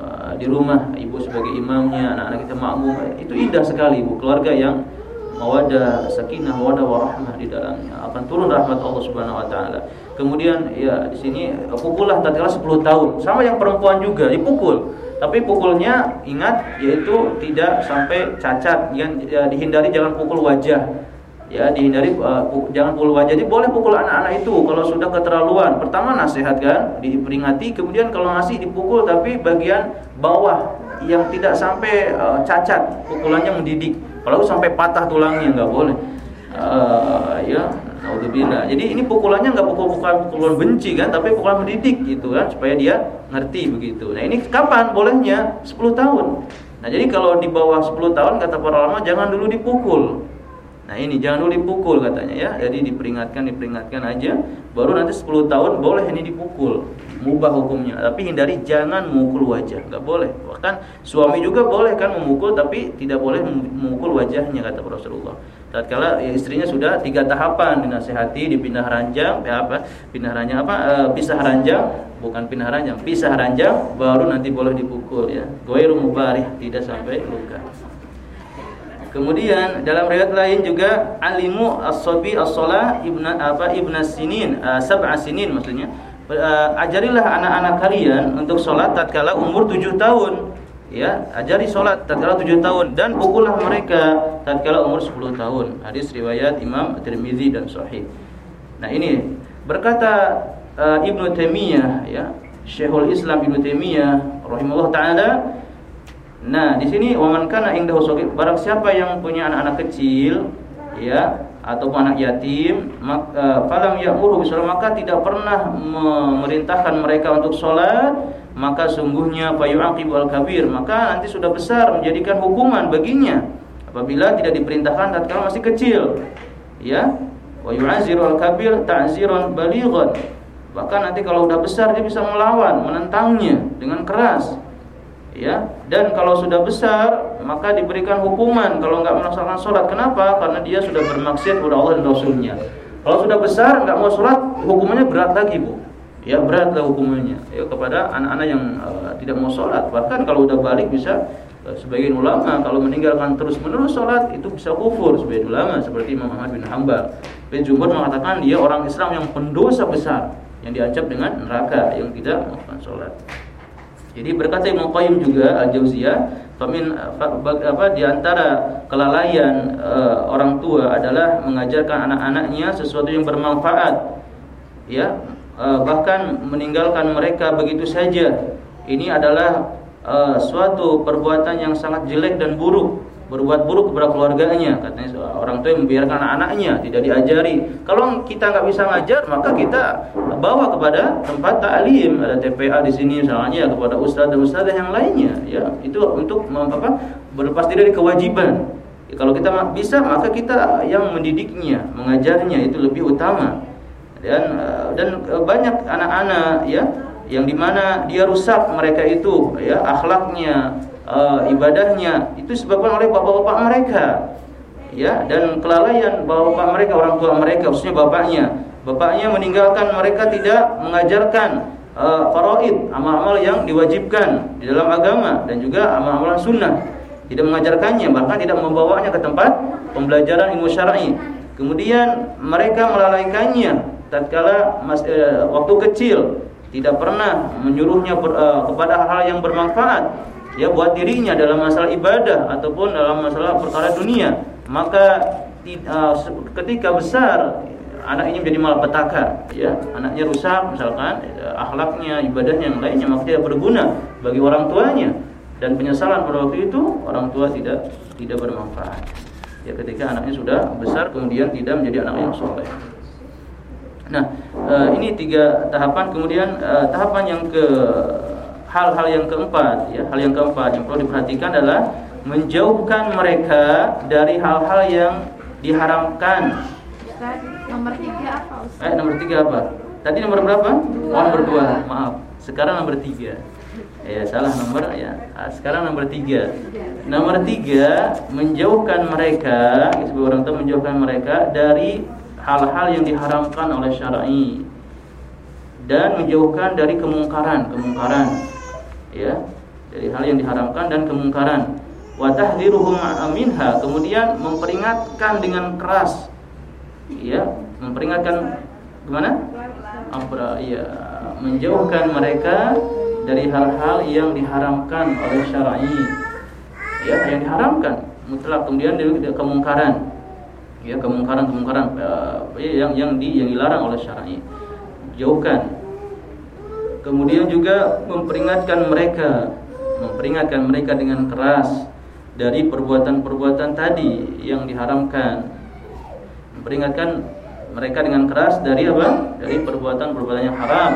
Eh, di rumah ibu sebagai imamnya anak-anak kita makmum itu indah sekali ibu. Keluarga yang mawadah sakinah mawadah warahmah di dalamnya. Akan turun rahmat Allah Subhanahu wa taala. Kemudian ya di sini pukullah tatkala 10 tahun. Sama yang perempuan juga dipukul tapi pukulnya ingat yaitu tidak sampai cacat, yang ya, dihindari jangan pukul wajah. Ya, dihindari uh, jangan pukul wajah. Jadi boleh pukul anak-anak itu kalau sudah keterlaluan. Pertama nasihat kan, diperingati, kemudian kalau masih dipukul tapi bagian bawah yang tidak sampai uh, cacat, pukulannya mendidik. Kalau sampai patah tulangnya nggak boleh. Uh, ya Alhamdulillah. Jadi ini pukulannya nggak pukul-pukulan pukulan benci kan, tapi pukulan mendidik gitu kan supaya dia ngerti begitu. Nah, ini kapan bolehnya? 10 tahun. Nah, jadi kalau di bawah 10 tahun kata para ulama jangan dulu dipukul. Nah, ini jangan dulu dipukul katanya ya. Jadi diperingatkan diperingatkan aja baru nanti 10 tahun boleh ini dipukul. Mubah hukumnya, tapi hindari jangan memukul wajah, nggak boleh. Bahkan suami juga boleh kan memukul tapi tidak boleh memukul wajahnya kata Rasulullah tatkala ya, istrinya sudah tiga tahapan dinasehati dipindah ranjang ya apa pindah ranjang apa e, pisah ranjang bukan pindah ranjang pisah ranjang baru nanti boleh dipukul ya. Ghairu mubarih tidak sampai luka. Kemudian dalam riwayat lain juga alimu as-sabi as-salah ibna apa ibna sinin uh, sab'a sinin maksudnya. Uh, ajarilah anak-anak kalian untuk sholat tatkala umur tujuh tahun ya ajari sholat tatkala tujuh tahun dan pukullah mereka tatkala umur 10 tahun. Hadis riwayat Imam Tirmizi dan Sahih. Nah ini berkata uh, Ibnu Taimiyah ya Syekhul Islam Ibnu Taimiyah rahimahullah taala nah di sini waman kana indahu barang siapa yang punya anak-anak kecil ya atau anak yatim eh, falam ya'muru maka tidak pernah memerintahkan mereka untuk sholat maka sungguhnya fayu'aqib al-kabir maka nanti sudah besar menjadikan hukuman baginya. Apabila tidak diperintahkan tatkala masih kecil. Ya? Wa yu'aziru al-kabir ta'ziran balighan. Bahkan nanti kalau sudah besar dia bisa melawan menentangnya dengan keras. Ya? Dan kalau sudah besar maka diberikan hukuman kalau nggak melaksanakan sholat. Kenapa? Karena dia sudah bermaksiat kepada Allah dan Rasulnya. Kalau sudah besar nggak mau sholat hukumannya berat lagi bu ya beratlah hukumannya. Ya kepada anak-anak yang uh, tidak mau sholat. Bahkan kalau udah balik bisa uh, sebagian ulama kalau meninggalkan terus menerus sholat itu bisa kufur. Sebagian ulama seperti Imam Ahmad bin Hambal bin Jumhur mengatakan dia orang Islam yang pendosa besar yang diancam dengan neraka yang tidak melakukan sholat. Jadi berkata Imam Qayyim juga Al-Jauziyah Famin apa di antara kelalaian uh, orang tua adalah mengajarkan anak-anaknya sesuatu yang bermanfaat. Ya bahkan meninggalkan mereka begitu saja. Ini adalah uh, suatu perbuatan yang sangat jelek dan buruk. Berbuat buruk kepada keluarganya katanya orang tua yang membiarkan anak-anaknya tidak diajari. Kalau kita nggak bisa ngajar maka kita bawa kepada tempat taklim ada TPA di sini misalnya ya, kepada ustadz dan ustadzah yang lainnya ya. Itu untuk apa berlepas diri dari kewajiban. Ya, kalau kita bisa maka kita yang mendidiknya mengajarnya itu lebih utama dan eh, dan eh, banyak anak-anak ya yang di mana dia rusak mereka itu ya akhlaknya uh, ibadahnya itu disebabkan oleh bapak-bapak mereka ya. Dan kelalaian bapak-bapak mereka orang tua mereka khususnya bapaknya. Bapaknya meninggalkan mereka tidak mengajarkan uh, faraid amal-amal yang diwajibkan di dalam agama dan juga amal-amal sunnah. Tidak mengajarkannya, bahkan tidak membawanya ke tempat pembelajaran ilmu syar'i. Kemudian mereka melalaikannya tatkala mas, eh, waktu kecil, tidak pernah menyuruhnya ber, eh, kepada hal-hal yang bermanfaat ya buat dirinya dalam masalah ibadah ataupun dalam masalah perkara dunia. Maka uh, ketika besar anak ini menjadi malapetaka ya. Anaknya rusak misalkan ya, akhlaknya ibadahnya yang lainnya maka tidak berguna bagi orang tuanya. Dan penyesalan pada waktu itu orang tua tidak tidak bermanfaat. Ya ketika anaknya sudah besar kemudian tidak menjadi anak yang soleh nah uh, ini tiga tahapan kemudian uh, tahapan yang ke hal-hal yang keempat ya hal yang keempat yang perlu diperhatikan adalah menjauhkan mereka dari hal-hal yang diharamkan nomor tiga apa Ustaz? Eh, nomor tiga apa? Tadi nomor berapa? Dua. Oh, nomor dua. Maaf. Sekarang nomor tiga. Ya salah nomor ya. Ah, sekarang nomor tiga. Nomor tiga menjauhkan mereka, sebagai orang tua menjauhkan mereka dari hal-hal yang diharamkan oleh syar'i dan menjauhkan dari kemungkaran, kemungkaran. Ya, dari hal yang diharamkan dan kemungkaran. Wa tahdhiruhum minha, kemudian memperingatkan dengan keras ya. Memperingatkan gimana? Abra, ya menjauhkan mereka dari hal-hal yang diharamkan oleh syar'i ya yang diharamkan mutlak. Kemudian dari kemungkaran ya kemungkaran kemungkaran uh, yang yang di yang dilarang oleh syar'i jauhkan kemudian juga memperingatkan mereka memperingatkan mereka dengan keras dari perbuatan-perbuatan tadi yang diharamkan memperingatkan mereka dengan keras dari apa? Dari perbuatan-perbuatan yang haram.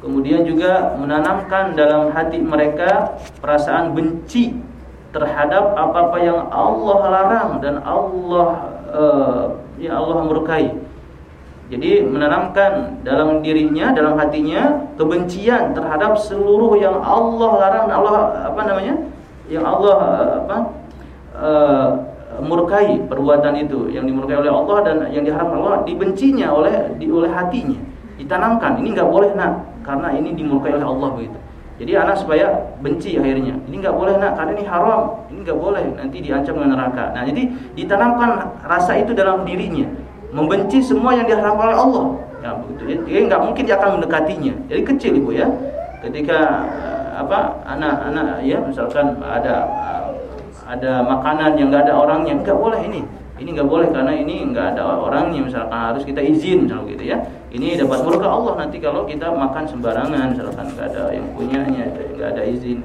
Kemudian juga menanamkan dalam hati mereka perasaan benci terhadap apa-apa yang Allah larang dan Allah uh, ya Allah murkai. Jadi menanamkan dalam dirinya, dalam hatinya kebencian terhadap seluruh yang Allah larang Allah apa namanya? Yang Allah uh, apa? Uh, murkai perbuatan itu yang dimurkai oleh Allah dan yang diharapkan Allah dibencinya oleh di, oleh hatinya ditanamkan ini nggak boleh nak karena ini dimurkai oleh Allah begitu jadi anak supaya benci akhirnya. Ini nggak boleh nak karena ini haram. Ini nggak boleh nanti diancam dengan neraka. Nah jadi ditanamkan rasa itu dalam dirinya. Membenci semua yang diharapkan oleh Allah. Ya begitu. Jadi nggak mungkin dia akan mendekatinya. Jadi kecil ibu ya. Ketika apa anak-anak ya misalkan ada ada makanan yang nggak ada orangnya nggak boleh ini. Ini nggak boleh karena ini nggak ada orangnya. Misalkan harus kita izin misalnya gitu ya ini dapat murka Allah nanti kalau kita makan sembarangan misalkan nggak ada yang punyanya nggak ada izin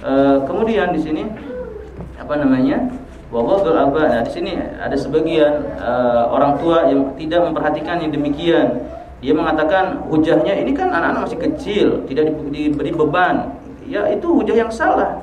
e, kemudian di sini apa namanya wabadul aba nah di sini ada sebagian e, orang tua yang tidak memperhatikan yang demikian dia mengatakan hujahnya ini kan anak-anak masih kecil tidak diberi beban ya itu hujah yang salah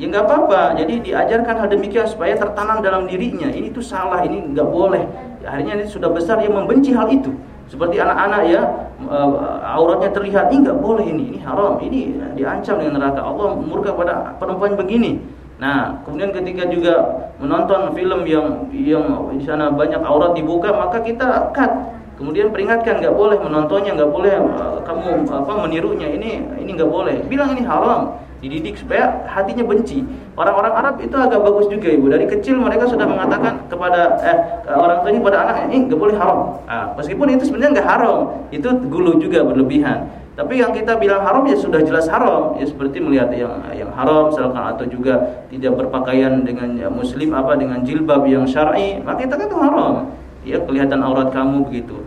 Ya nggak apa-apa. Jadi diajarkan hal demikian supaya tertanam dalam dirinya. Ini tuh salah, ini nggak boleh. Ya, akhirnya ini sudah besar dia membenci hal itu. Seperti anak-anak ya uh, auratnya terlihat, ini nggak boleh ini, ini haram, ini diancam dengan neraka. Allah murka pada perempuan begini. Nah, kemudian ketika juga menonton film yang yang di sana banyak aurat dibuka, maka kita cut. Kemudian peringatkan nggak boleh menontonnya, nggak boleh uh, kamu apa menirunya. Ini ini nggak boleh. Bilang ini haram dididik supaya hatinya benci. Orang-orang Arab itu agak bagus juga ibu. Dari kecil mereka sudah mengatakan kepada eh orang tuanya pada anaknya, ini nggak boleh haram. Nah, meskipun itu sebenarnya nggak haram, itu gulu juga berlebihan. Tapi yang kita bilang haram ya sudah jelas haram. Ya seperti melihat yang yang haram misalkan atau juga tidak berpakaian dengan ya, muslim apa dengan jilbab yang syar'i, maka kita kan itu haram. Ya kelihatan aurat kamu begitu.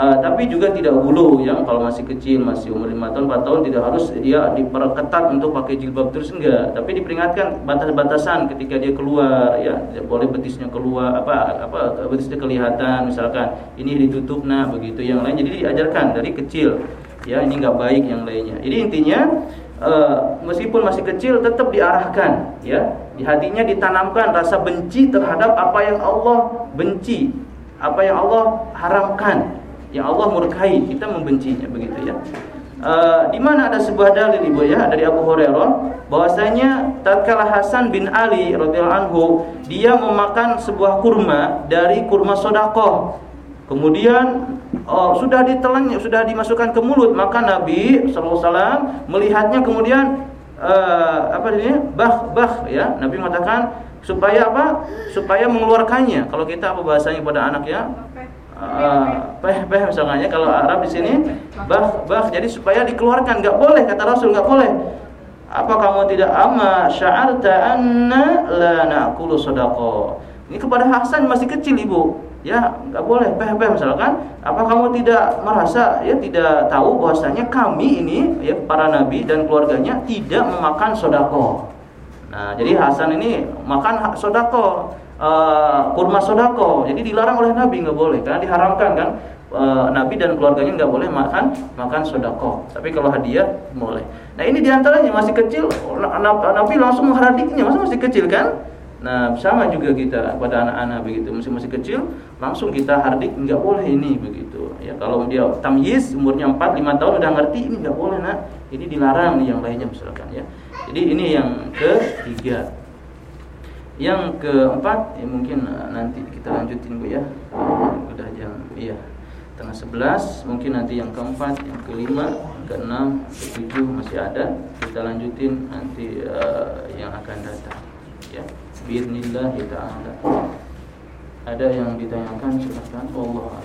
Uh, tapi juga tidak hulu yang kalau masih kecil masih umur 5 tahun 4 tahun tidak harus dia diperketat untuk pakai jilbab terus enggak. Tapi diperingatkan batas-batasan ketika dia keluar ya. Tidak boleh betisnya keluar apa apa betisnya kelihatan misalkan ini ditutup nah begitu. Yang lain jadi diajarkan dari kecil ya. Ini enggak baik yang lainnya. Jadi intinya uh, meskipun masih kecil tetap diarahkan ya. Di hatinya ditanamkan rasa benci terhadap apa yang Allah benci apa yang Allah haramkan yang Allah murkai, kita membencinya begitu ya. Uh, di mana ada sebuah dalil Ibu ya dari Abu Hurairah bahwasanya tatkala Hasan bin Ali radhiyallahu anhu dia memakan sebuah kurma dari kurma sodakoh kemudian oh, sudah ditelan sudah dimasukkan ke mulut maka Nabi SAW melihatnya kemudian uh, apa ini bah bah ya. Nabi mengatakan supaya apa? Supaya mengeluarkannya. Kalau kita apa bahasanya pada anak ya uh, peh peh misalnya kalau Arab di sini? Bah bah jadi supaya dikeluarkan nggak boleh kata Rasul nggak boleh. Apa kamu tidak ama? Sya'arta anna la na'kulu sadaqah ini kepada Hasan masih kecil ibu. Ya nggak boleh. Peh peh misalkan apa kamu tidak merasa ya tidak tahu bahwasanya kami ini ya para nabi dan keluarganya tidak memakan sodako? Nah jadi Hasan ini makan sodako uh, kurma sodako. Jadi dilarang oleh nabi nggak boleh. Karena diharamkan kan? Uh, nabi dan keluarganya nggak boleh makan makan sodako. Tapi kalau hadiah boleh. Nah ini di antaranya masih kecil. Nabi langsung menghardiknya masa masih kecil kan? Nah sama juga kita pada anak-anak begitu. Masih masih kecil langsung kita hardik nggak boleh ini begitu. Ya kalau dia tamyiz umurnya 4 5 tahun udah ngerti ini nggak boleh nak. Ini dilarang nih yang lainnya misalkan ya. Jadi ini yang ketiga yang keempat ya mungkin eh, nanti kita lanjutin bu ya. Udah jam iya tengah sebelas. Mungkin nanti yang keempat yang kelima keenam ketujuh masih ada. Kita lanjutin nanti uh, yang akan datang ya. Bismillah ta'ala. Ada yang ditanyakan? Silahkan Allah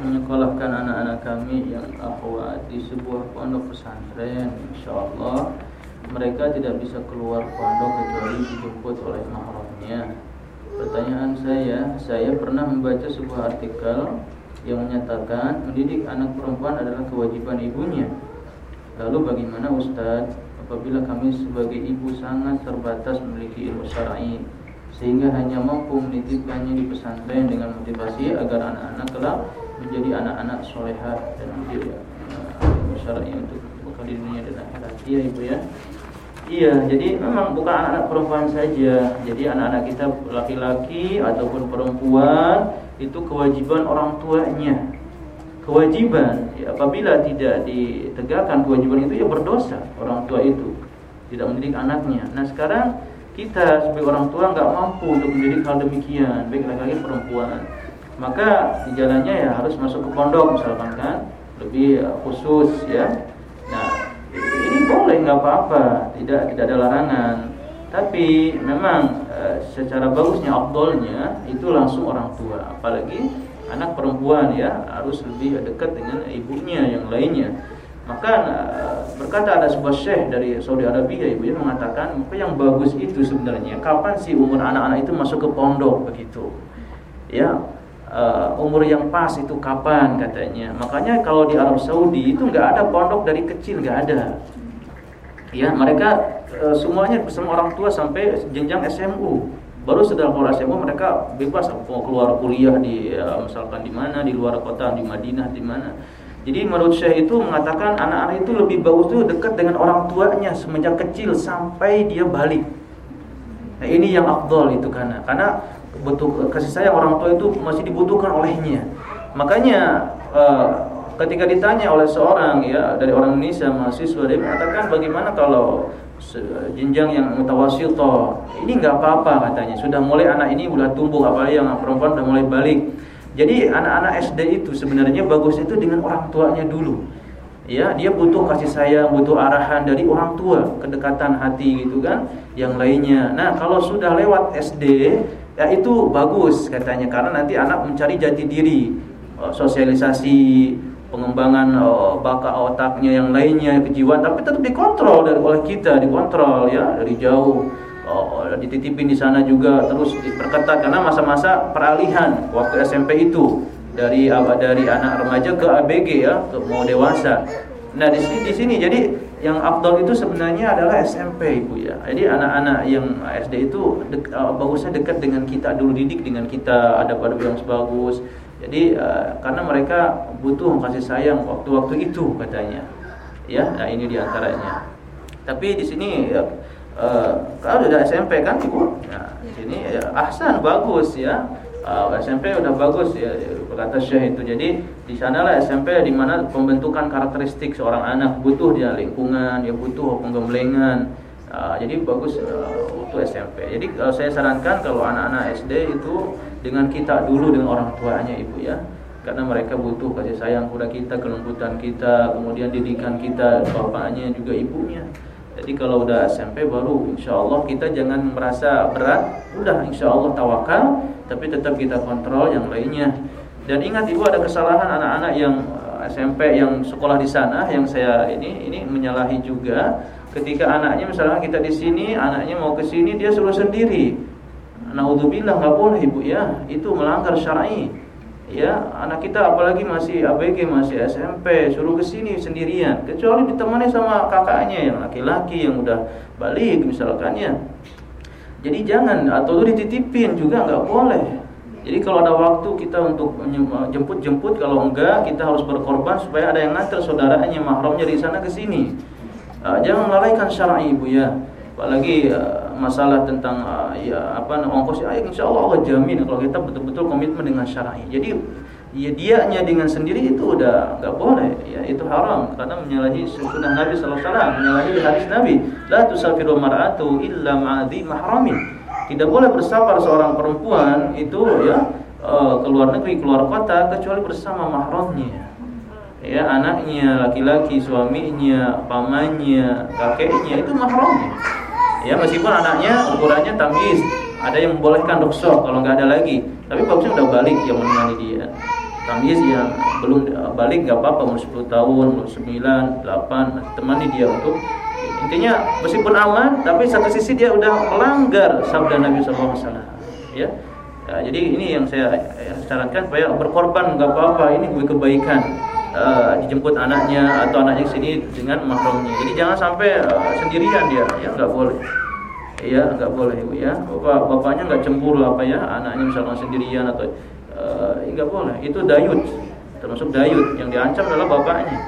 menyekolahkan anak-anak kami yang akhwat di sebuah pondok pesantren insyaallah. Mereka tidak bisa keluar pondok kecuali dijemput oleh mahramnya. Pertanyaan saya saya pernah membaca sebuah artikel yang menyatakan mendidik anak perempuan adalah kewajiban ibunya. Lalu bagaimana Ustadz apabila kami sebagai ibu sangat terbatas memiliki ilmu syar'i sehingga hanya mampu menitipkannya di pesantren dengan motivasi agar anak-anak kelak menjadi anak-anak solehah dan menjadi masyarakat untuk bekal di dunia dan akhirat. Iya ibu ya. Iya, jadi memang bukan anak-anak perempuan saja. Jadi anak-anak kita laki-laki ataupun perempuan itu kewajiban orang tuanya. Kewajiban ya, apabila tidak ditegakkan kewajiban itu ya berdosa orang tua itu tidak mendidik anaknya. Nah sekarang kita sebagai orang tua nggak mampu untuk mendidik hal demikian baik laki-laki perempuan maka di jalannya ya harus masuk ke pondok misalkan kan lebih uh, khusus ya. Nah ini boleh nggak apa-apa tidak tidak ada larangan. Tapi memang uh, secara bagusnya abdolnya itu langsung orang tua. Apalagi anak perempuan ya harus lebih dekat dengan ibunya yang lainnya. Maka eh, berkata ada sebuah syekh dari Saudi Arabia ibu yang mengatakan apa yang bagus itu sebenarnya? Kapan sih umur anak-anak itu masuk ke pondok? Begitu. Ya, uh, umur yang pas itu kapan katanya. Makanya kalau di Arab Saudi itu nggak ada pondok dari kecil nggak ada. Ya, mereka uh, semuanya bersama orang tua sampai jenjang SMU. Baru setelah keluar SMU mereka bebas mau keluar kuliah di uh, misalkan di mana di luar kota di Madinah di mana jadi menurut Syekh itu mengatakan anak-anak itu lebih bagus itu dekat dengan orang tuanya semenjak kecil sampai dia balik. Nah, ini yang afdol itu karena karena butuh kasih sayang orang tua itu masih dibutuhkan olehnya. Makanya uh, ketika ditanya oleh seorang ya dari orang Indonesia mahasiswa dia mengatakan bagaimana kalau jenjang yang mutawasil toh ini nggak apa-apa katanya sudah mulai anak ini sudah tumbuh apalagi yang perempuan sudah mulai balik jadi anak-anak SD itu sebenarnya bagus itu dengan orang tuanya dulu. Ya, dia butuh kasih sayang, butuh arahan dari orang tua, kedekatan hati gitu kan, yang lainnya. Nah, kalau sudah lewat SD, ya itu bagus katanya. Karena nanti anak mencari jati diri, eh, sosialisasi, pengembangan oh, bakat otaknya yang lainnya, kejiwaan, tapi tetap dikontrol dari oleh kita, dikontrol ya dari jauh. Oh, dititipin di sana juga terus diperketat. Karena masa-masa peralihan waktu SMP itu dari dari anak remaja ke ABG ya ke mau dewasa. Nah di sini di sini jadi yang afdol itu sebenarnya adalah SMP ibu ya. Jadi anak-anak yang SD itu dek, uh, bagusnya dekat dengan kita dulu didik dengan kita ada pada yang bagus. Jadi uh, karena mereka butuh kasih sayang waktu-waktu itu katanya. Ya, nah ini di antaranya. Tapi di sini ya, Uh, kalau sudah SMP kan ibu, nah, sini ya ahsan bagus ya. Uh, SMP udah bagus ya berkata Syekh itu. Jadi di sanalah SMP di mana pembentukan karakteristik seorang anak butuh dia lingkungan, dia butuh penggemblengan. Uh, jadi bagus uh, untuk SMP. Jadi kalau saya sarankan kalau anak-anak SD itu dengan kita dulu dengan orang tuanya ibu ya. Karena mereka butuh kasih sayang kepada kita, kelembutan kita, kemudian didikan kita, bapaknya juga ibunya. Jadi kalau udah SMP baru insya Allah kita jangan merasa berat, udah insya Allah tawakal, tapi tetap kita kontrol yang lainnya. Dan ingat ibu ada kesalahan anak-anak yang eh, SMP yang sekolah di sana yang saya ini ini menyalahi juga ketika anaknya misalnya kita di sini anaknya mau ke sini dia suruh sendiri. Naudzubillah nggak boleh ibu ya, itu melanggar syar'i ya anak kita apalagi masih ABG masih SMP suruh ke sini sendirian. Kecuali ditemani sama kakaknya yang laki-laki yang udah balik misalkan ya. Jadi jangan atau lu dititipin juga nggak boleh. Jadi kalau ada waktu kita untuk jemput-jemput kalau enggak kita harus berkorban supaya ada yang nganter saudaranya mahramnya di sana ke sini. Uh, jangan melalaikan syar'i ibu ya. Apalagi uh, masalah tentang uh, ya apa ongkos ya insya Allah Allah jamin kalau kita betul-betul komitmen dengan syar'i. Jadi ya dianya dengan sendiri itu udah nggak boleh ya itu haram. Karena menyalahi sunnah Nabi wasallam menyalahi hadis Nabi la tusafiru mar'atu illa ma'adhi mahramin. Tidak boleh bersafar seorang perempuan itu ya uh, keluar negeri keluar kota kecuali bersama mahramnya. Ya anaknya laki-laki suaminya pamannya kakeknya itu mahramnya ya meskipun anaknya ukurannya tamis ada yang membolehkan doksor kalau nggak ada lagi. Tapi bagusnya udah balik yang menemani dia. Tamis yang belum eh, balik nggak apa-apa umur 10 tahun umur 9 8 temani dia untuk intinya meskipun aman tapi satu sisi dia udah melanggar sabda Nabi SAW ya. Ya, jadi ini yang saya ya, sarankan supaya berkorban nggak apa-apa ini kebaikan uh, dijemput anaknya atau anaknya sini dengan mahramnya. Jadi jangan sampai uh, sendirian dia, ya nggak boleh. Iya nggak boleh ibu ya. Bapak bapaknya nggak cemburu apa ya anaknya misalkan sendirian atau uh, nggak boleh. Itu dayut termasuk dayut yang diancam adalah bapaknya.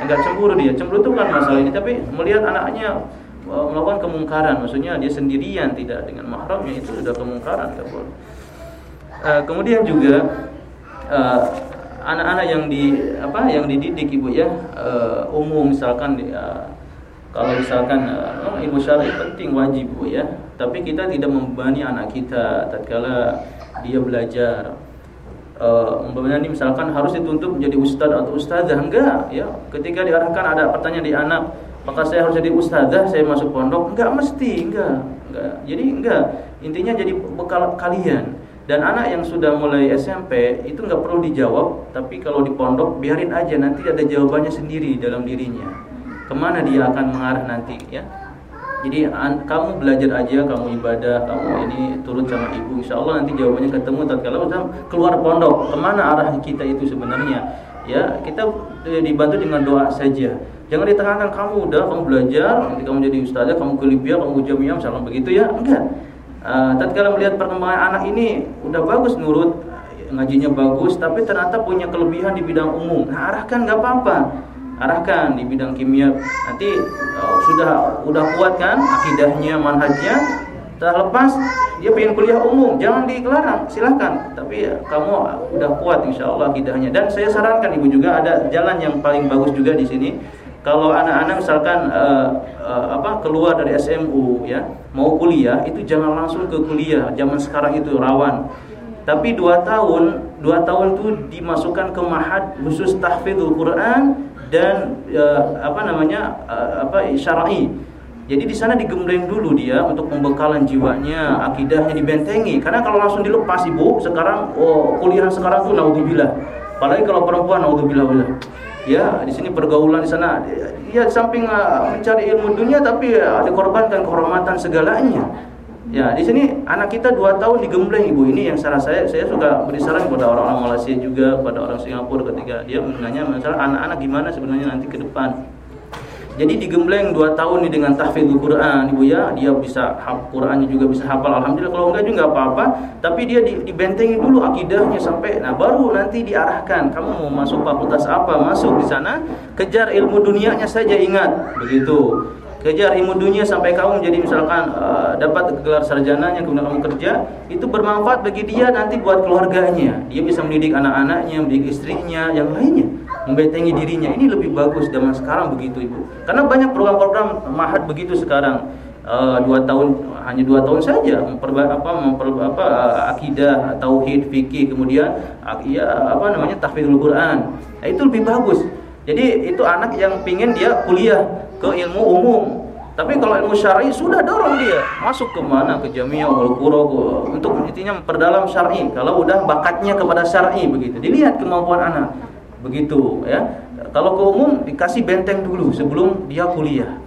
Yang nggak cemburu dia. Cemburu itu kan masalah ini tapi melihat anaknya melakukan kemungkaran maksudnya dia sendirian tidak dengan mahramnya itu sudah kemungkaran nggak boleh uh, kemudian juga uh, anak-anak yang di apa yang dididik ibu ya uh, umum misalkan uh, kalau misalkan uh, ibu syar'i penting wajib bu ya. Tapi kita tidak membebani anak kita tatkala dia belajar. Uh, membebani misalkan harus dituntut menjadi ustaz atau ustazah? Enggak ya. Ketika diarahkan ada pertanyaan di anak maka saya harus jadi ustazah? Saya masuk pondok? Enggak mesti enggak enggak. Jadi enggak. Intinya jadi bekal kalian dan anak yang sudah mulai SMP itu nggak perlu dijawab, tapi kalau di pondok biarin aja nanti ada jawabannya sendiri dalam dirinya. Ke mana dia akan mengarah nanti ya? Jadi kamu belajar aja, kamu ibadah, kamu ini turut sama ibu, insya Allah nanti jawabannya ketemu. Tatkala keluar pondok, ke mana arah kita itu sebenarnya? Ya kita e, dibantu dengan doa saja. Jangan ditekankan kamu udah kamu belajar, nanti kamu jadi ustazah, kamu kuliah, kamu jamiah, misalnya begitu ya, enggak Uh, tatkala melihat perkembangan anak ini udah bagus nurut ngajinya bagus tapi ternyata punya kelebihan di bidang umum. Nah arahkan nggak apa-apa. Arahkan di bidang kimia. Nanti uh, sudah udah kuat kan akidahnya manhajnya. Setelah lepas dia pengen kuliah umum. Jangan dikelarang silahkan. Tapi ya, kamu udah kuat insya Allah akidahnya. Dan saya sarankan ibu juga ada jalan yang paling bagus juga di sini kalau anak-anak misalkan uh, uh, apa keluar dari SMU ya mau kuliah itu jangan langsung ke kuliah zaman sekarang itu rawan tapi dua tahun dua tahun itu dimasukkan ke mahad khusus tahfidzul Quran dan uh, apa namanya uh, apa syar'i jadi di sana digembleng dulu dia untuk pembekalan jiwanya, akidahnya dibentengi. Karena kalau langsung dilepas ibu, sekarang oh, kuliah sekarang tuh naudzubillah. Apalagi kalau perempuan naudzubillah ya di sini pergaulan di sana. Ya samping uh, mencari ilmu dunia tapi uh, dikorbankan kehormatan segalanya. Ya di sini anak kita dua tahun digembleng ibu. Ini yang salah saya. Saya suka beri saran kepada orang-orang Malaysia juga kepada orang Singapura ketika dia menanya masalah anak-anak gimana sebenarnya nanti ke depan jadi digembleng 2 tahun nih dengan tahfidzul Quran, Ibu ya. Dia bisa Qurannya juga bisa hafal alhamdulillah. Kalau enggak juga apa-apa, tapi dia dibentengi dulu akidahnya sampai nah baru nanti diarahkan. Kamu mau masuk fakultas apa? Masuk di sana, kejar ilmu dunianya saja ingat. Begitu. Kejar ilmu dunia sampai kamu menjadi misalkan uh, dapat gelar sarjananya kemudian kamu kerja itu bermanfaat bagi dia nanti buat keluarganya. Dia bisa mendidik anak-anaknya mendidik istrinya yang lainnya membentengi dirinya. Ini lebih bagus zaman sekarang begitu ibu. Karena banyak program-program mahat begitu sekarang. Uh, dua tahun hanya dua tahun saja memperba apa memper, apa akidah tauhid fikih kemudian ya apa namanya tahfidzul Quran. Nah, itu lebih bagus. Jadi itu anak yang pingin dia kuliah ke ilmu umum. Tapi kalau ilmu syar'i sudah dorong dia masuk ke mana ke Jamiah ul untuk intinya memperdalam syar'i. Kalau udah bakatnya kepada syar'i begitu. Dilihat kemampuan anak. Begitu ya. Kalau ke umum dikasih benteng dulu sebelum dia kuliah.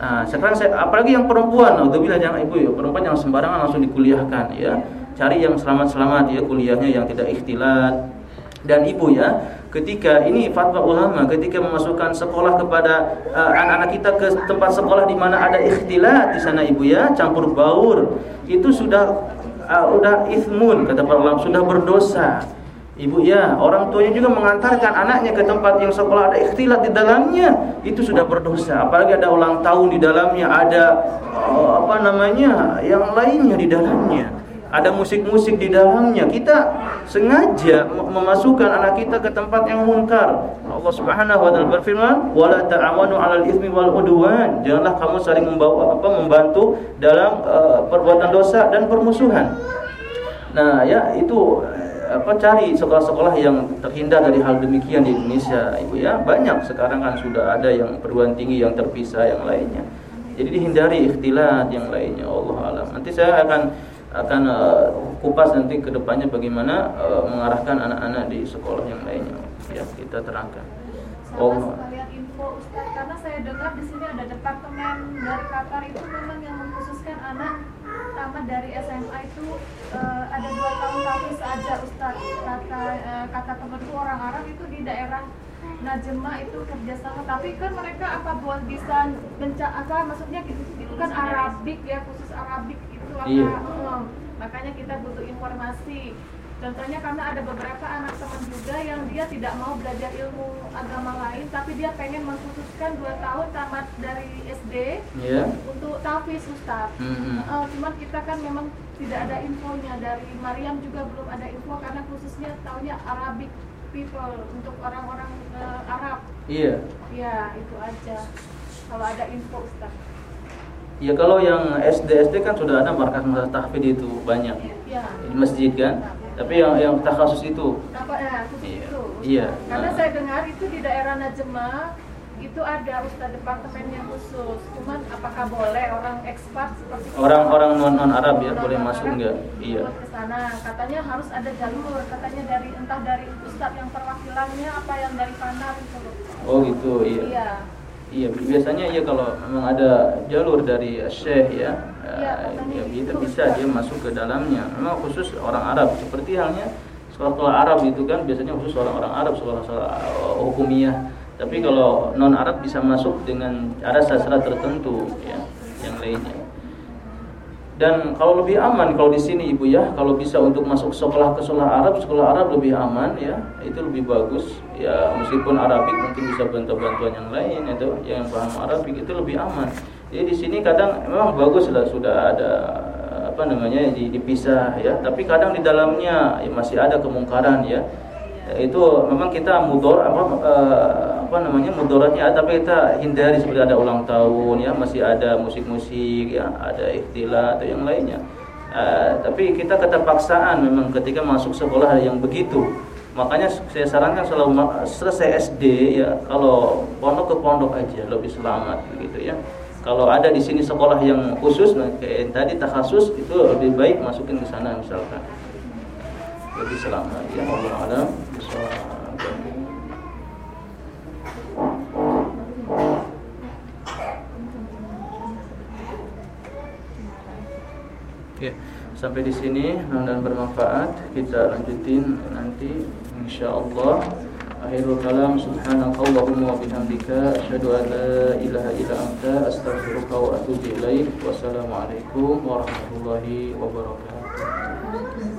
Nah, sekarang saya apalagi yang perempuan, bilang jangan ibu ya, perempuan yang sembarangan langsung dikuliahkan ya. Cari yang selamat-selamat ya kuliahnya yang tidak ikhtilat. Dan ibu ya, ketika ini fatwa ulama ketika memasukkan sekolah kepada uh, anak-anak uh, kita ke tempat sekolah di mana ada ikhtilat di sana ibu ya campur baur itu sudah uh, udah ismun kata para ulama sudah berdosa. Ibu ya orang tuanya juga mengantarkan anaknya ke tempat yang sekolah ada ikhtilat di dalamnya itu sudah berdosa. Apalagi ada ulang tahun di dalamnya ada uh, apa namanya yang lainnya di dalamnya ada musik-musik di dalamnya. Kita sengaja memasukkan anak kita ke tempat yang munkar. Allah Subhanahu wa taala berfirman, "Wala ta'awanu 'alal itsmi wal 'udwan." Janganlah kamu saling membawa apa membantu dalam uh, perbuatan dosa dan permusuhan. Nah, ya itu eh, apa cari sekolah-sekolah yang terhindar dari hal demikian di Indonesia, Ibu ya. Banyak sekarang kan sudah ada yang perguruan tinggi yang terpisah yang lainnya. Jadi dihindari ikhtilat yang lainnya Allah alam. Nanti saya akan akan uh, kupas nanti ke depannya bagaimana uh, mengarahkan anak-anak di sekolah yang lainnya ya kita terangkan. Oh. sekalian info Ustaz karena saya dengar di sini ada departemen dari Qatar itu memang yang mengkhususkan anak tamat dari SMA itu uh, ada dua tahun tapi saja Ustaz kata uh, kata temanku orang Arab itu di daerah Najma itu kerjasama tapi kan mereka apa buat bisa menca apa maksudnya itu kan Arabik ya khusus Arabik iya. Hmm, makanya kita butuh informasi contohnya karena ada beberapa anak teman juga yang dia tidak mau belajar ilmu agama lain tapi dia pengen mengkhususkan dua tahun tamat dari SD yeah. untuk tafiz Ustaz mm -hmm. uh, cuman kita kan memang tidak ada infonya dari Mariam juga belum ada info karena khususnya tahunya Arabic people untuk orang-orang uh, Arab iya yeah. iya itu aja kalau ada info Ustaz Ya kalau yang SD SD kan sudah ada markas markas tahfidz itu banyak ya. di masjid kan. Tapi yang yang takhasus itu. Apa ya, iya. itu. Iya. Karena nah. saya dengar itu di daerah Najma itu ada ustaz departemennya khusus. Cuman apakah boleh orang ekspat seperti orang-orang non non Arab ya boleh masuk enggak? Iya. Ke sana katanya harus ada jalur katanya dari entah dari ustaz yang perwakilannya apa yang dari Panar itu. Oh gitu, iya. Iya. Iya, biasanya ya kalau memang ada jalur dari syekh ya, ya, ya itu bisa dia masuk ke dalamnya. Memang khusus orang Arab seperti halnya sekolah-sekolah Arab itu kan biasanya khusus orang-orang Arab sekolah-sekolah uh, hukumiyah. Tapi kalau non Arab bisa masuk dengan cara sastra tertentu ya, yang lainnya. Dan kalau lebih aman kalau di sini Ibu ya, kalau bisa untuk masuk sekolah ke sekolah Arab, sekolah Arab lebih aman ya, itu lebih bagus. Ya meskipun Arabik mungkin bisa bantu-bantuan yang lain itu yang paham Arabik itu lebih aman. Jadi di sini kadang memang bagus lah sudah ada apa namanya dipisah ya, tapi kadang di dalamnya ya, masih ada kemungkaran ya. Itu memang kita mudor apa uh, apa namanya mudaratnya tapi kita hindari seperti ada ulang tahun ya masih ada musik-musik ya ada ikhtilat atau yang lainnya. Uh, tapi kita keterpaksaan memang ketika masuk sekolah yang begitu. Makanya saya sarankan selalu selesai SD ya kalau pondok ke pondok aja lebih selamat begitu ya. Kalau ada di sini sekolah yang khusus nah, kayak tadi takhasus itu lebih baik masukin ke sana misalkan lebih selamat ya Allah alam Ya, sampai di sini mudah bermanfaat. Kita lanjutin nanti insyaallah. Akhirul kalam subhanakallahumma wa bihamdika asyhadu an la ilaha illa anta astaghfiruka wa atubu ilaik. Wassalamualaikum warahmatullahi wabarakatuh.